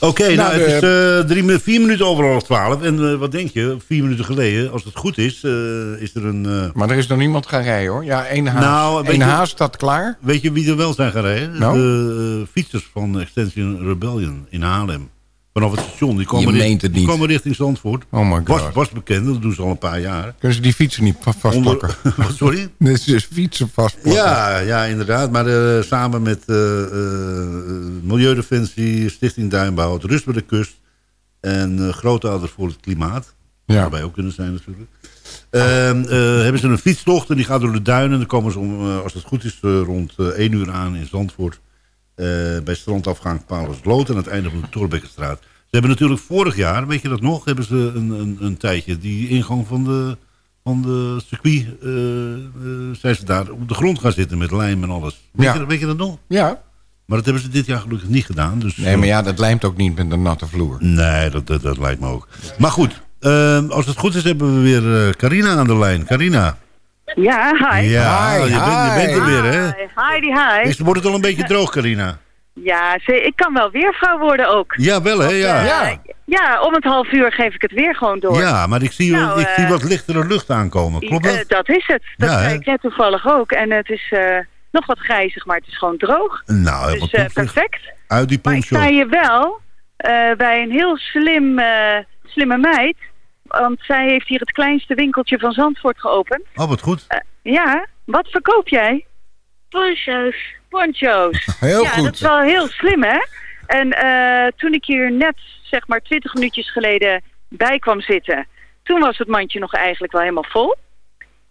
Oké, nou, Nou, het de- is drie, mi- vier minuten over half twaalf. En wat denk je? Vier minuten geleden, als het goed is, is er een... Maar er is nog niemand gaan rijden, hoor. Ja, één haas. Nou, Eén haas staat klaar. Weet je wie er wel zijn gereden? Nou? De fietsers van Extension Rebellion in Haarlem. Vanaf het station. Die komen, Je richt- meent het die komen richting Zandvoort. Oh my god. Was, was bekend, dat doen ze al een paar jaar. Kunnen ze die fietsen niet va- vastpakken? Onder- Sorry? Nee, ze fietsen vastpakken. Ja, ja, inderdaad. Maar eh, samen met eh, eh, Milieudefensie, Stichting Duinbouw, het Rust bij de Kust... En eh, grootouders voor het klimaat. Ja. Zou wij ook kunnen zijn natuurlijk. Ehm, eh, hebben ze een fietstocht en die gaat door de duinen. Dan komen ze, om, eh, als het goed is, eh, rond eh 1 uur aan in Zandvoort. Eh, bij strandafgang Paulusloot aan het einde van de Torbekkenstraat. Ze hebben natuurlijk vorig jaar, weet je dat nog, hebben ze een, een, een tijdje die ingang van de, van de circuit, eh, zijn ze daar op de grond gaan zitten met lijm en alles. Weet, Ja. je, weet je dat nog? Ja. Maar dat hebben ze dit jaar gelukkig niet gedaan. Dus, Nee, maar ja, dat lijmt ook niet met een natte vloer. Nee, dat, dat, dat lijkt me ook. Maar goed, eh, als het goed is hebben we weer Carina aan de lijn. Carina. Ja, hi. Ja, je, bent, je bent er weer, hè? Hi, Heidi, hi. Is, wordt het al een beetje droog, Carina? Ja, ze, ik kan wel weervrouw worden ook. Ja, wel, hè? Ja. Eh, Ja. ja, om het half uur geef ik het weer gewoon door. Ja, maar ik zie, Nou, ik zie eh, wat lichtere lucht aankomen. Klopt Eh, dat? dat is het. Dat Ja, zei ik net toevallig ook. En het is eh, nog wat grijzig, maar het is gewoon droog. Nou, helemaal dus perfect. Uit die Maar ik poncho. sta hier wel eh, bij een heel slim, eh, slimme meid. Want zij heeft hier het kleinste winkeltje van Zandvoort geopend. Oh, wat goed. Ja, wat verkoop jij? Poncho's. Poncho's. Heel ja, goed. dat is wel heel slim, hè? En eh, toen ik hier net, zeg maar, twintig minuutjes geleden bij kwam zitten... toen was het mandje nog eigenlijk wel helemaal vol.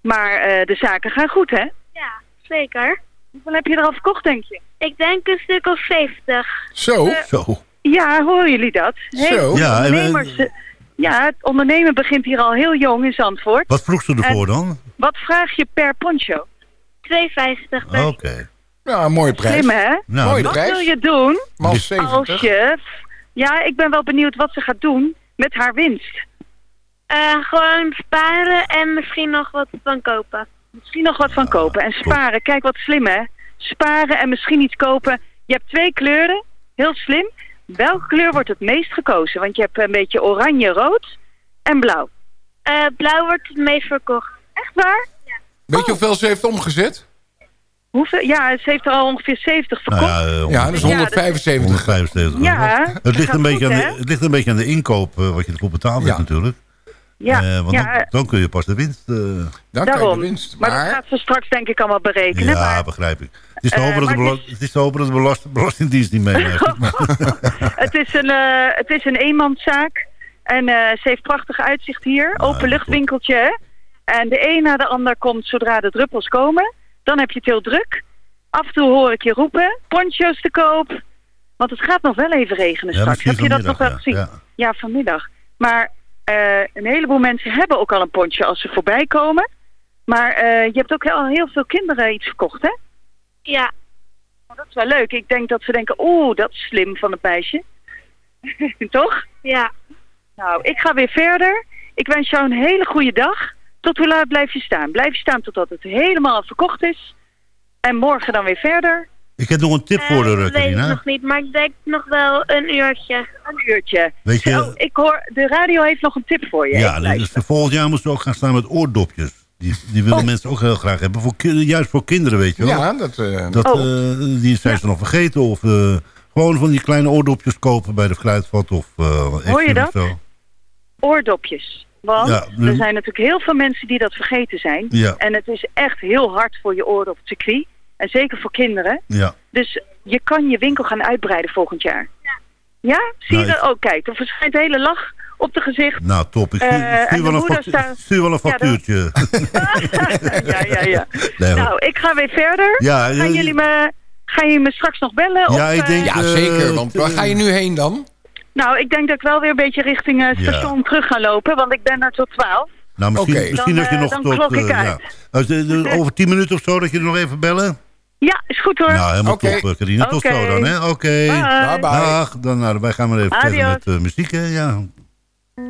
Maar eh, de zaken gaan goed, hè? Ja, zeker. Hoeveel heb je er al verkocht, denk je? Ik denk een stuk of 70. Zo? Eh, Zo. Ja, horen jullie dat? Heel Zo. goed. Ja, en- eh, ja, het ondernemen begint hier al heel jong in Zandvoort. Wat vroeg ze ervoor En dan? Wat vraag je per poncho? 2,50 Oké. Ja, een mooie prijs. Slim, hè? Nou, Mooie Wat prijs. wil je doen als 70. je... Ja, ik ben wel benieuwd wat ze gaat doen met haar winst. Eh, gewoon sparen en misschien nog wat van kopen. Misschien nog wat van kopen. En sparen, kijk wat slim hè. Sparen en misschien iets kopen. Je hebt twee kleuren, heel slim. Welke kleur wordt het meest gekozen? Want je hebt een beetje oranje, rood en blauw. Eh, blauw wordt het meest verkocht. Echt waar? Weet je hoeveel ze heeft omgezet? Hoeveel? Ja, ze heeft er al ongeveer 70 Nou verkocht. ja, eh, Ja, dat is 175. 175 Ja, het, ligt een beetje goed, aan de, het ligt een beetje aan de inkoop eh, wat je ervoor betaald hebt Ja. natuurlijk. ja, Eh, want ja, dan, dan kun je pas de winst... eh, Dan kan je daarom. de winst. Maar, dat gaat ze straks denk ik allemaal berekenen. ja, Maar begrijp ik. Het is te Eh, hopen dat de, het is te hopen dat de belast- belastingdienst niet maar- het is een, eh, het is een eenmanszaak. En eh, ze heeft prachtig uitzicht hier. Nou, Openluchtwinkeltje. hè. En de een na de ander komt zodra de druppels komen. Dan heb je het heel druk. Af en toe hoor ik je roepen. Poncho's te koop. Want het gaat nog wel even regenen Ja, straks. Heb je dat nog wel ja. gezien? Ja. Ja, vanmiddag. Maar een heleboel mensen hebben ook al een poncho als ze voorbij komen. Maar je hebt ook al heel veel kinderen iets verkocht, hè? Ja. Oh, dat is wel leuk. Ik denk dat ze denken, oeh, dat is slim van het meisje. Toch? Ja. Nou, ik ga weer verder. Ik wens jou een hele goede dag. Tot hoe laat blijf je staan? Blijf je staan totdat het helemaal verkocht is. En morgen dan weer verder. ik heb nog een tip voor Eh, de weet ik Carina. nog niet, maar ik denk nog wel een uurtje. Een uurtje. Weet je- Oh, ik hoor, de radio heeft nog een tip voor je. Ja, dus volgend jaar moeten we ook gaan staan met oordopjes. Die, die willen Oh. mensen ook heel graag hebben. Voor, juist voor kinderen, weet je wel. ja, dat... eh, Dat, Oh. eh, die zijn ze nog vergeten. Of eh, gewoon van die kleine oordopjes kopen bij de fruitvat. Of, Hoor je dat? zo. Oordopjes. Want Ja, er mm. zijn natuurlijk heel veel mensen die dat vergeten zijn. Ja. En het is echt heel hard voor je oren op het circuit. En zeker voor kinderen. Ja. Dus je kan je winkel gaan uitbreiden volgend jaar. Ja? Ja? Zie Nou, je dat? Oh, kijk, er verschijnt hele lach op de gezicht. Nou, top. Ik stuur, Eh, stuur wel, een moeder factu- staat- stuur wel een Ja, dan- factuurtje. ja, ja, ja. Nee, nou, ik ga weer verder. Ja, gaan, eh, jullie me, gaan jullie me straks nog bellen? Ja, of, ik denk, eh, ja, eh, zeker. Want waar eh, ga je nu heen dan? nou, ik denk dat ik wel weer een beetje richting eh, station terug ga lopen. Want ik ben er tot 12. Nou, misschien, misschien Dan, dat je eh, nog dan tot... klok ik eh, uit. ja. Als, eh, eh, over tien minuten of zo dat je er nog even bellen? Ja, is goed hoor. Nou, helemaal Oké. top, eh, Carina. Tot zo dan, hè? Oké. Bye. Bye bye. Dag. Dan, nou, wij gaan maar even verder Adios. met eh, muziek, hè? Ja. There's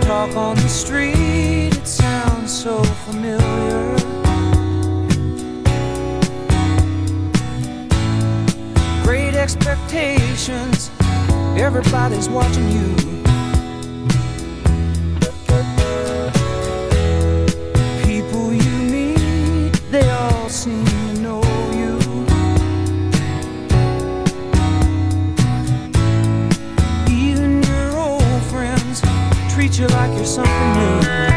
talk on the street, it sounds so familiar. expectations. Everybody's watching you. People you meet, they all seem to know you. Even your old friends treat you like you're something new.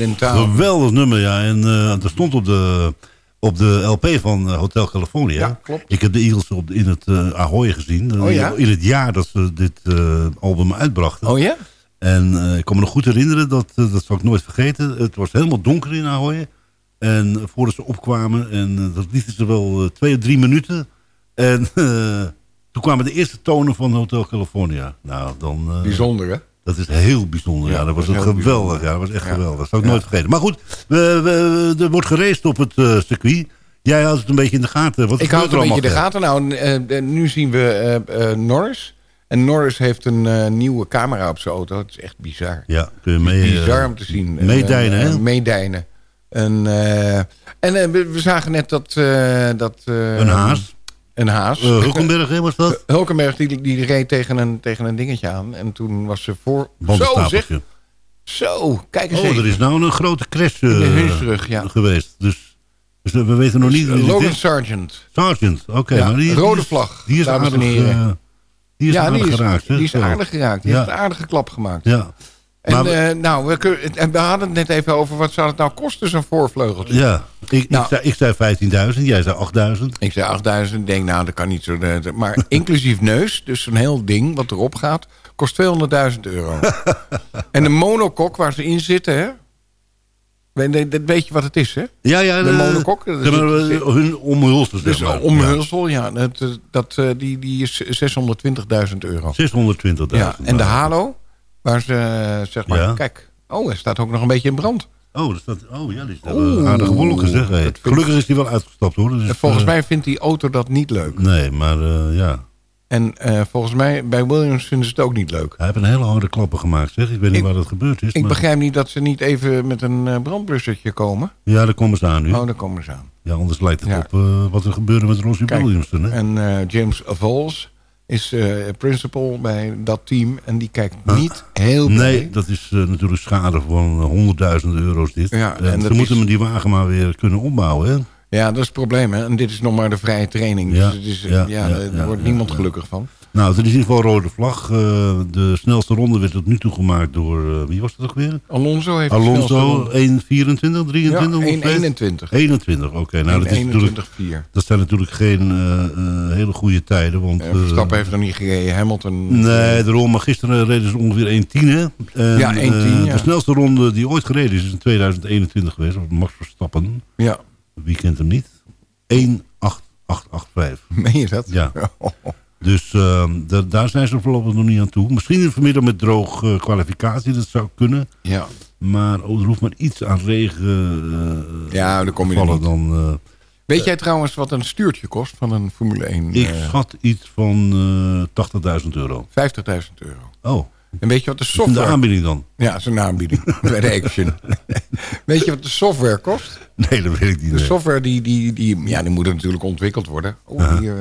In Town. Geweldig nummer, ja. En eh er stond op de, op de LP van eh, Hotel California. Ja, klopt. Ik heb de Eagles op, in het eh, Ahoy gezien. Oh, ja? In het jaar dat ze dit album uitbrachten. Oh ja? En ik kan me nog goed herinneren, dat, dat zal ik nooit vergeten. Het was helemaal donker in Ahoy. En voordat ze opkwamen, en dat lieten ze wel twee of drie minuten. En toen kwamen de eerste tonen van Hotel California. Nou, dan... Bijzonder, hè? Dat is heel bijzonder. Ja, dat was dat heel geweldig. Ja, dat was echt geweldig. Dat zou ik nooit vergeten. Maar goed, we, we- er wordt geraced op het eh, circuit. Jij houdt het een beetje in de gaten. Wat Ik gebeurt hou het een beetje in de gaten. Nou, eh, nu zien we eh, Norris. En Norris heeft een nieuwe camera op zijn auto. Het is echt bizar. Ja, kun je mee... bizar om te zien. Meedijnen, hè? Meedijnen. En, en we, we zagen net dat... dat Een haas. Een haas. Eh, Hulkenberg, hè, was dat? Hulkenberg, die, die reed tegen een, tegen een dingetje aan. En toen was ze voor... Zo zeg. Zo, kijk eens Oh, even. er is nou een grote crash eh, In de Hunsrug, ja. geweest. Dus, dus we weten nog niet... wie dit Logan is. Sargent. Sergeant, oké. Ja, rode is- vlag, Die is dames en aardig, heren. eh, die is ja, aardig die is, geraakt. hè? Die is aardig geraakt. Die Ja. heeft een aardige klap gemaakt. Ja. En, Maar eh, nou, we, we hadden het net even over wat zou het nou kosten, zo'n voorvleugeltje. Ja, Ik, Nou. ik, zei, ik zei 15.000, jij zei 8.000. Ik zei 8000, ik denk nou, dat kan niet zo. eh, Maar inclusief neus, dus zo'n heel ding wat erop gaat, kost 200.000 euro. en de monokok waar ze in zitten, hè? Weet, dat- dat weet je wat het is, hè? Ja, ja. De de- monokok. dat zeg maar, is- eh, hun omhulsel, Dus zeg maar. omhulsel, ja. dat, eh, dat, eh, die, die is 620.000 euro. 620.000. Ja, en de halo, waar ze, eh, zeg maar, Ja. kijk. Oh, hij staat ook nog een beetje in brand. Oh, dat oh ja, die staat Oeh. aardige wolken zeg. Dat vind Gelukkig is die wel uitgestapt hoor. Dus, Volgens eh, mij vindt die auto dat niet leuk. Nee, maar eh, ja. En eh, volgens mij, bij Williams vinden ze het ook niet leuk. Hij heeft een hele harde klappen gemaakt zeg. Ik weet niet waar dat gebeurd is. Ik maar- begrijp niet dat ze niet even met een brandblussertje komen. Ja, daar komen ze aan nu. Oh, daar komen ze aan. Ja, anders lijkt het Ja. op wat er gebeurde met Rossi Kijk, Williamson. Hè? En James Vols is eh, principal bij dat team. En die kijkt niet heel blij. Nee, dat is eh, natuurlijk schade van eh, honderdduizenden euro's dit. Ja, en ze moeten is- die wagen maar weer kunnen opbouwen. Hè? Ja, dat is het probleem. Hè? En dit is nog maar de vrije training. Ja, Dus het is, ja, ja, daar wordt niemand gelukkig van. Nou, het is in ieder geval rode vlag. Eh, de snelste ronde werd tot nu toe gemaakt door, eh, wie was dat ook weer? Alonso heeft de Alonso, ronde. 1,24, 23? Ja, nog steeds? 1,21. 21, oké. Nou, dat, is natuurlijk, 1,21,4. dat zijn natuurlijk geen eh, hele goede tijden. Want, Verstappen heeft nog niet gereden. Hamilton... Nee, daarom. Maar gisteren reden ze ongeveer 1.10. hè. En, Ja, 1.10, eh, ja. De snelste ronde die ooit gereden is, is in 2021 geweest. Op Max Verstappen. Ja. Wie kent hem niet? 1.8885. Meen je dat? Ja. Dus eh, da- daar zijn ze voorlopig nog niet aan toe. Misschien vanmiddag met droog eh, kwalificatie, dat zou kunnen. Ja. Maar oh, er hoeft maar iets aan regen eh Ja, dan kom je vallen. Dan, eh, Weet jij trouwens wat een stuurtje kost van een Formule 1? ik schat iets van eh 80.000 euro. 50.000 euro. Oh. En weet je wat de software... de aanbieding dan? Ja, dat is een aanbieding. bij de Action. weet je wat de software kost? Nee, dat weet ik niet. De software die, die, die, ja, die moet natuurlijk ontwikkeld worden. Oh, hier,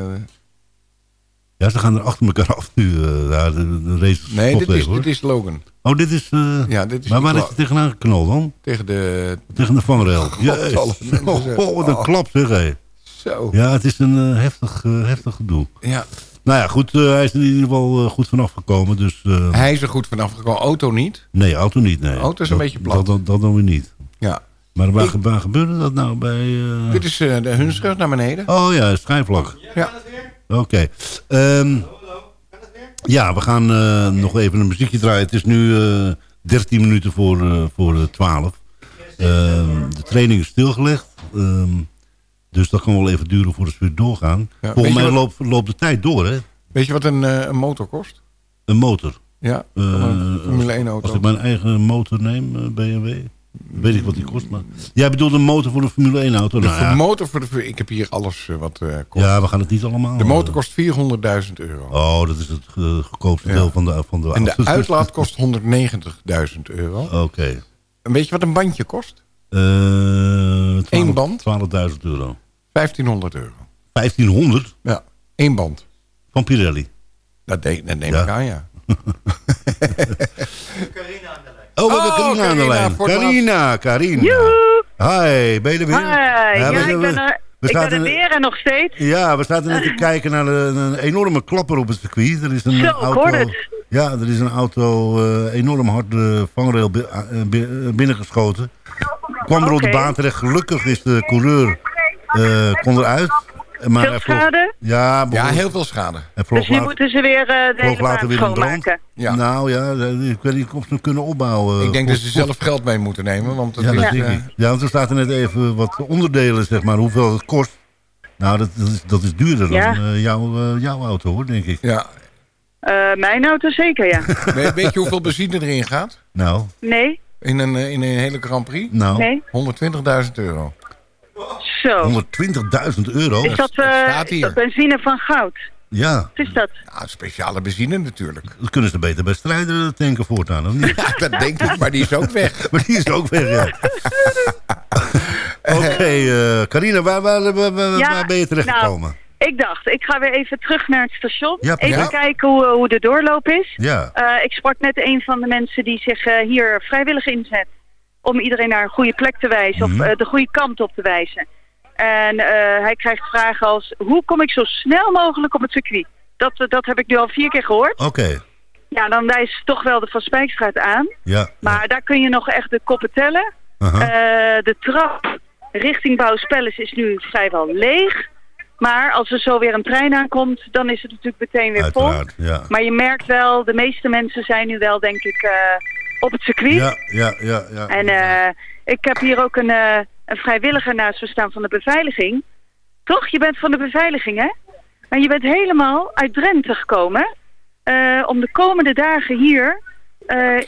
Ja, ze gaan er achter elkaar af nu. ja, de, de race nee, dit is, hoor. dit is Logan. Oh, dit is... eh, Ja, dit is maar waar is het tegenaan geknald dan? Tegen de... Tegen de vangrail. Mensen zeggen, Oh, wat een oh. klap zeg, hé. Zo. Ja, het is een eh, heftig, heftig gedoe. Ja. Nou ja, goed, hij is er in ieder geval goed vanaf gekomen. Dus, Hij is er goed vanaf gekomen. Auto niet. Nee, auto niet, nee. Auto is een beetje plat. Dat, dat, dat dan weer niet. Ja. Maar waar, waar gebeurde dat nou bij... Dit is de Hunsrug naar beneden. Oh ja, schijnvlak. Ja. Oké. Ehm, ja, we gaan eh, nog even een muziekje draaien. Het is nu eh 13 minuten voor, eh, voor eh, 12. Ehm, de training is stilgelegd. Ehm, dus dat kan wel even duren voordat ze weer doorgaan. Ja, Volgens mij loopt, loopt de tijd door, hè? Weet je wat een, eh, een motor kost? Een motor. Ja, Eh, een Formule 1 auto. Als ik mijn eigen motor neem, eh, BMW, weet ik wat die kost. Maar... Jij bedoelt een motor voor een Formule 1 auto? De Nou ja. motor voor de... Ik heb hier alles eh, wat eh, kost. ja, we gaan het niet allemaal... De motor eh, kost 400.000 euro. Oh, dat is het eh, goedkoopste Ja. deel van de, van de En de uitlaat kost 190.000 euro. Oké. En weet je wat een bandje kost? Eh, 12 Eén band? 12.000 euro. 1500 euro. 1500 Ja, één band. van Pirelli. Dat, de, dat neem Ja. ik aan, ja. Oh, we hebben Oh, Carina aan de lijn. Carina, Carina. Joehoe. Hi, ben je er weer? Hi, ja, we- ik ben er, we ik ben er weer en nog steeds. Ja, we zaten net te kijken naar een enorme klapper op het circuit. Er is een Zo, auto, het. Ja, er is een auto eh, enorm hard de vangrail eh, bi- eh, binnengeschoten. Kwam er op de baan terecht. Gelukkig is de coureur kon eruit. Maar Veel schade? Ja, heel veel schade. Vloog Dus nu later- moeten ze weer eh, de hele later weer schoonmaken. Ja. Nou ja, ik weet niet of ze kunnen opbouwen. Ik denk dat ze zelf geld mee moeten nemen. Want het Ja, is, dat eh, ik. Ja, want er staat er net even wat onderdelen, zeg maar, hoeveel het kost. Nou, dat, dat, is, dat is duurder Ja. dan eh, jouw, eh, jouw auto, hoor, denk ik. ja. Eh, mijn auto zeker, ja. weet, je hoeveel benzine erin gaat? Nou, Nee? In een, eh, in een hele Grand Prix? nou, Nee? 120.000 euro. Zo. 120.000 euro. Is dat, eh, staat is hier. dat benzine van goud? Ja, Wat is dat? Ja, speciale benzine natuurlijk. dat kunnen ze beter bij strijder tanken voortaan, of niet? Ja, dat denk ik, maar die is ook weg. Maar die is ook weg, ja. Oké, eh, Carina, waar, waar, waar, waar- Ja, waar ben je terechtgekomen? Ik dacht, ik ga weer even terug naar het station. Ja, even ja. kijken hoe, hoe de doorloop is. ja, Eh, ik sprak net een van de mensen die zich eh, hier vrijwillig inzet. Om iedereen naar een goede plek te wijzen. Mhm. Of eh, de goede kant op te wijzen. En eh, hij krijgt vragen als... Hoe kom ik zo snel mogelijk op het circuit? Dat, eh, dat heb ik nu al vier keer gehoord. oké. Ja, dan wijst toch wel de Van Spijkstraat aan. Ja, Maar daar kun je nog echt de koppen tellen. de trap richting Bouwspelles is nu vrijwel leeg. Maar als er zo weer een trein aankomt, dan is het natuurlijk meteen weer vol. Ja. Maar je merkt wel, de meeste mensen zijn nu wel, denk ik, op het circuit. Ja, ja, ja. ja. En eh, ik heb hier ook een, eh, een vrijwilliger naast me staan van de beveiliging. Toch? Je bent van de beveiliging, hè? En je bent helemaal uit Drenthe gekomen eh, om de komende dagen hier eh,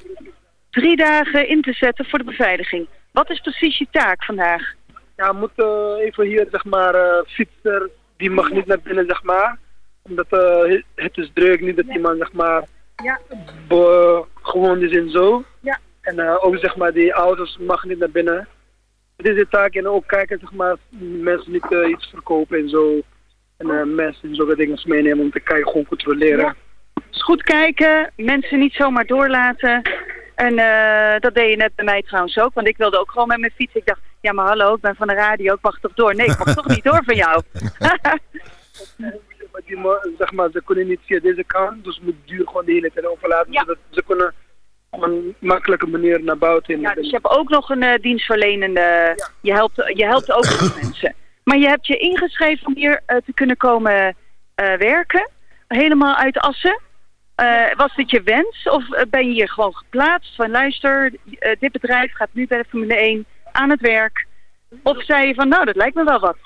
drie dagen in te zetten voor de beveiliging. Wat is precies je taak vandaag? Ja, we moeten even hier, zeg maar, eh fietser, die mag niet naar binnen, zeg maar. Omdat eh, het is druk, niet dat iemand, zeg maar, Ja. Gewond is en zo. Ja. En eh, ook, zeg maar, die auto's mag niet naar binnen. Het is de taak en ook kijken, zeg maar, mensen niet eh, iets verkopen en zo. En eh, mensen zulke dingen meenemen om te kijken, gewoon controleren. Dus goed kijken, mensen niet zomaar doorlaten. En eh, dat deed je net bij mij trouwens ook, want ik wilde ook gewoon met mijn fiets. Ik dacht, ja maar hallo, ik ben van de radio, ik mag toch door? Nee, ik mag toch niet door van jou. Die, zeg maar, ze kunnen niet via deze kant, dus moet duur gewoon de hele tijd overlaten. Zodat ze kunnen op een makkelijke manier naar buiten. in. Ja, dus je hebt ook nog een eh, dienstverlenende, je, helpt, je helpt ook nog mensen. Maar je hebt je ingeschreven om hier eh, te kunnen komen eh, werken, helemaal uit Assen. Was dit je wens of ben je hier gewoon geplaatst van luister, dit bedrijf gaat nu bij de Formule 1 aan het werk. Of zei je van nou, dat lijkt me wel wat.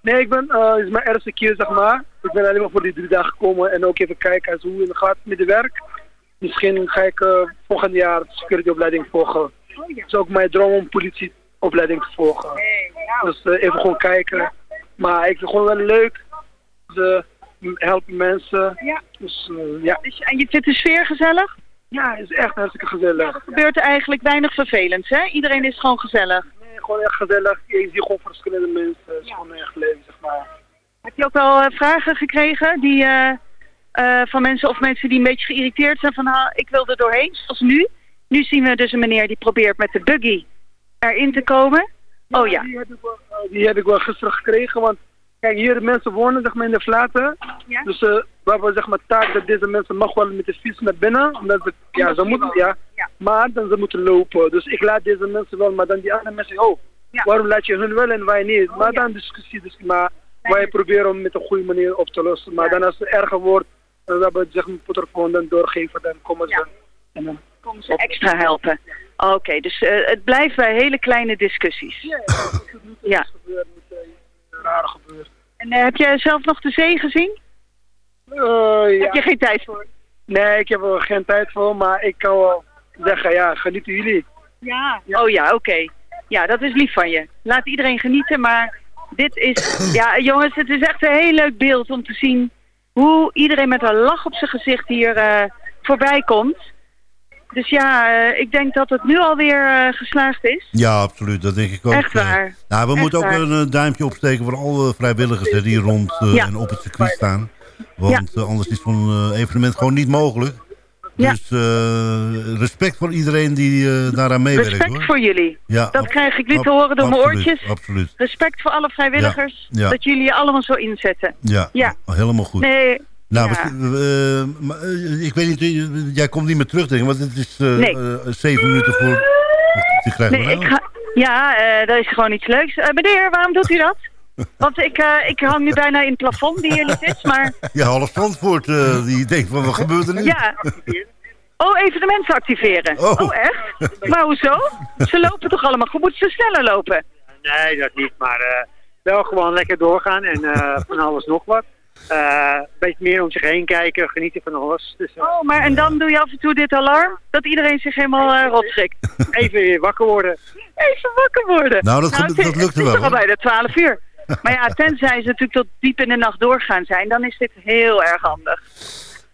Ja. Nee, ik ben, eh, het is mijn eerste keer, zeg maar. Ik ben alleen maar voor die drie dagen gekomen en ook even kijken als hoe het gaat met het werk. Misschien ga ik eh, volgend jaar securityopleiding volgen. Het is ook mijn droom om politieopleiding te volgen. Dus eh, even gewoon kijken. Maar ik vind het gewoon wel leuk. Ze helpen mensen. Ja. Dus ja. Dus, en je vindt de sfeer gezellig? Ja, het is echt hartstikke gezellig. Er gebeurt eigenlijk weinig vervelends, hè? Iedereen is gewoon gezellig. Gewoon echt gezellig. Je ziet gewoon verschillende mensen. Het is gewoon echt leuk, zeg maar. Heb je ook wel eh, vragen gekregen die, eh, eh, van mensen of mensen die een beetje geïrriteerd zijn van ah, ik wil er doorheen, zoals nu? Nu zien we dus een meneer die probeert met de buggy erin te komen. Oh ja. Die heb, ik wel, die heb ik wel gisteren gekregen, want kijk, hier de mensen wonen zeg maar in de flaten. Ja. Dus eh we hebben zeg maar taak dat deze mensen mag wel met de fiets naar binnen, omdat ze, ja, ze moeten, ja, maar dan ze moeten lopen. Dus ik laat deze mensen wel, maar dan die andere mensen, oh, waarom laat je hun wel en wij niet? Maar dan discussie, dus, maar wij proberen om met een goede manier op te lossen. Maar dan als het erger wordt, dan hebben we zeg maar dan doorgeven, dan komen ze. En dan Komen ze extra helpen. Oké, dus eh, het blijft bij hele kleine discussies. Ja. rare gebeurt. En eh, heb jij zelf nog de zee gezien? Eh, Heb je geen tijd voor? Nee, ik heb er geen tijd voor, maar ik kan wel zeggen, ja, genieten jullie. Ja. Oh ja, oké. Ja, dat is lief van je. Laat iedereen genieten, maar dit is... Ja, jongens, het is echt een heel leuk beeld om te zien hoe iedereen met een lach op zijn gezicht hier eh, voorbij komt. Dus ja, eh, ik denk dat het nu alweer eh geslaagd is. Ja, absoluut. Dat denk ik ook. Echt waar. Nou, we Echt moeten ook waar. een duimpje opsteken voor alle vrijwilligers hè, die rond eh, Ja. en op het circuit staan. Want anders is zo'n evenement gewoon niet mogelijk. Ja. Dus eh, respect voor iedereen die eh, daaraan meewerkt. Respect hoor. voor jullie. Ja, dat krijg ik nu ab- te horen door mijn oortjes. Absoluut. Respect voor alle vrijwilligers. Ja. Dat jullie je allemaal zo inzetten. Ja, Ja. helemaal goed. Nee. Nou, eh, maar, ik weet niet, jij komt niet meer terug, denk ik, want het is Nee. zeven minuten voor... Krijgt Nee, me ik nou. ga, ja, dat is gewoon iets leuks. Meneer, waarom doet u dat? Want ik, eh, ik hang nu bijna in het plafond die hier niet is, maar... Ja, half Zandvoort, eh, die denkt van, wat gebeurt er nu? Ja. Oh, evenementen activeren. Oh. echt? Maar hoezo? Ze lopen toch allemaal goed? Moeten ze sneller lopen? Nee, dat niet. Maar eh, wel gewoon lekker doorgaan en eh, van alles nog wat. Eh, Een beetje meer om zich heen kijken, genieten van alles. Dus, Oh, maar en dan doe je af en toe dit alarm? Dat iedereen zich helemaal rot schrikt. even weer wakker worden. Even wakker worden. Nou, dat het is- dat lukte Het is wel, toch al bij de 12 uur. Maar ja, tenzij ze natuurlijk tot diep in de nacht doorgaan zijn, dan is dit heel erg handig.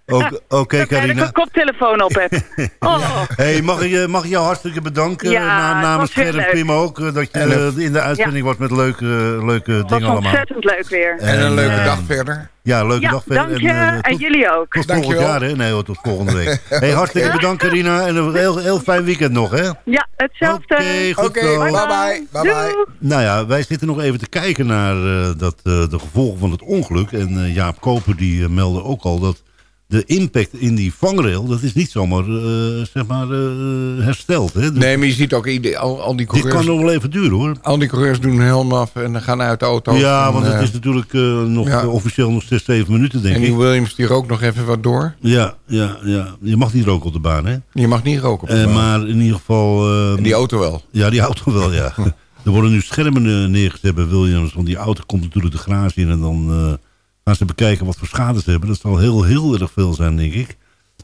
Oké, Dat ik Carina. een koptelefoon op heb. Oh. Hey, mag, ik, je- mag ik jou hartstikke bedanken Ja, eh, na, het namens Gerrit. Pim ook. eh, Dat je eh, in de uitzending was met leuke, leuke Het was dingen allemaal. ontzettend leuk weer. En een leuke eh, dag verder. Ja, leuke Ja, dag verder. dank je. eh, En, tot, jullie ook. tot volgend jaar, hè? Nee, hoor, tot volgende week. hey, hartstikke bedankt, Carina. En een heel, heel fijn weekend nog, hè? Ja, hetzelfde. Oké, goed zo. bye bye. bye, bye. Nou ja, wij zitten nog even te kijken naar eh, dat, eh, de gevolgen van het ongeluk. En eh, Jaap Koper die eh, meldde ook al dat de impact in die vangrail, dat is niet zomaar eh, zeg maar, eh, hersteld. Hè? Dus Nee, maar je ziet ook ieder- al, al die dit coureurs... kan nog wel even duren hoor. Al die coureurs doen hun helm af en dan gaan uit de auto. Ja, en, want het eh, is natuurlijk nog ja. officieel nog 6, 7 minuten denk En ik. die Williams die rookt nog even wat door. Ja, ja, ja. Je mag niet roken op de baan, hè? Je mag niet roken op de baan. maar in ieder geval... die auto wel. Ja, die auto wel, ja. er worden nu schermen neergezet bij Williams. Want die auto komt natuurlijk de garage in. En dan gaan ze bekijken wat voor schade ze hebben. Dat zal heel, heel erg veel zijn, denk ik.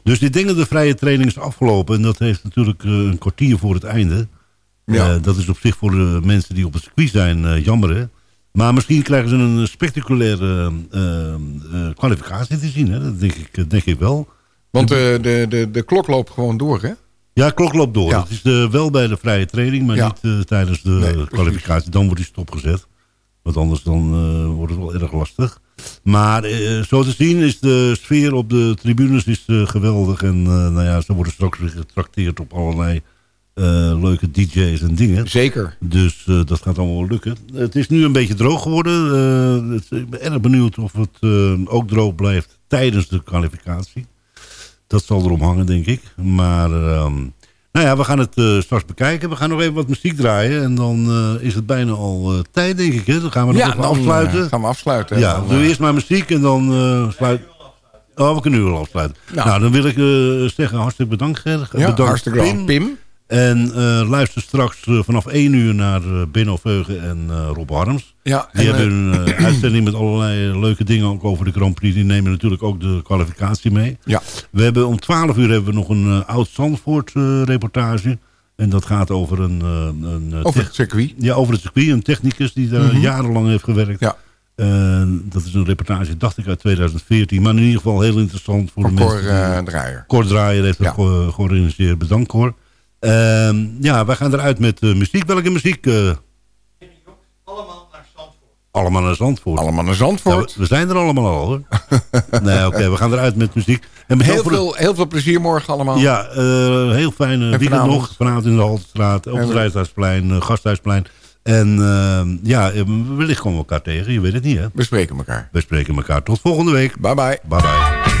Dus denk dat de vrije training is afgelopen. En dat heeft natuurlijk eh, een kwartier voor het einde. Ja. Eh, dat is op zich voor de mensen die op het circuit zijn eh, jammer, hè? Maar misschien krijgen ze een spectaculaire kwalificatie te zien. Hè? Dat denk ik, denk ik wel. Want de, de, de, de klok loopt gewoon door, hè? Ja, klok loopt door. Ja. Het is wel bij de vrije training, maar Ja. niet tijdens de Nee, kwalificatie. Dan wordt hij stopgezet. Want anders dan, eh, wordt het wel erg lastig. Maar eh, zo te zien is de sfeer op de tribunes is, eh, geweldig. En nou ja, ze worden straks weer getrakteerd op allerlei leuke DJ's en dingen. Zeker. Dus dat gaat allemaal wel lukken. Het is nu een beetje droog geworden. Het- ik ben erg benieuwd of het ook droog blijft tijdens de kwalificatie. Dat zal erom hangen, denk ik. Maar ehm, nou ja, we gaan het eh, straks bekijken. We gaan nog even wat muziek draaien. En dan eh, is het bijna al eh, tijd, denk ik. Hè? Dan gaan we nog Ja, even dan, afsluiten. gaan we afsluiten. Ja, Dan, doe eerst maar muziek en dan sluit... Oh, we kunnen nu wel afsluiten. Nou, Nou. dan wil ik zeggen hartelijk bedankt, Ger. Ja, bedankt, hartstikke bedankt, Pim. En luister straks vanaf 1 uur naar Benno Veugen en Rob Harms. Ja, Die en, hebben een eh, uitzending met allerlei leuke dingen ook over de Grand Prix. Die nemen natuurlijk ook de kwalificatie mee. Ja. We hebben om 12 uur hebben we nog een eh, oud-Zandvoort eh, reportage. En dat gaat over een... eh, een eh, Over het circuit. Ja, over het circuit. Een technicus die daar Mhm. jarenlang heeft gewerkt. Ja. Eh, dat is een reportage, dacht ik, uit 2014. Maar in ieder geval heel interessant voor Van de Cor, mensen. eh, Draaier. Cor Draaier heeft Ja. dat ge- georganiseerd. Bedankt, Cor. Ehm, ja, wij gaan eruit met eh, muziek. Welke muziek? Allemaal naar Zandvoort. Allemaal naar Zandvoort. Nou, we, zijn er allemaal al, hoor. nee, oké, we gaan eruit met muziek. En Heel de- veel, heel veel plezier morgen allemaal. ja, eh, heel fijne weekend vanavond? nog. Vanavond in de Haltestraat, op het Rijshuisplein, eh, Gasthuisplein. En ehm, ja, wellicht komen we elkaar tegen. Je weet het niet, hè? We spreken elkaar. We spreken elkaar. Tot volgende week. Bye bye. Bye bye.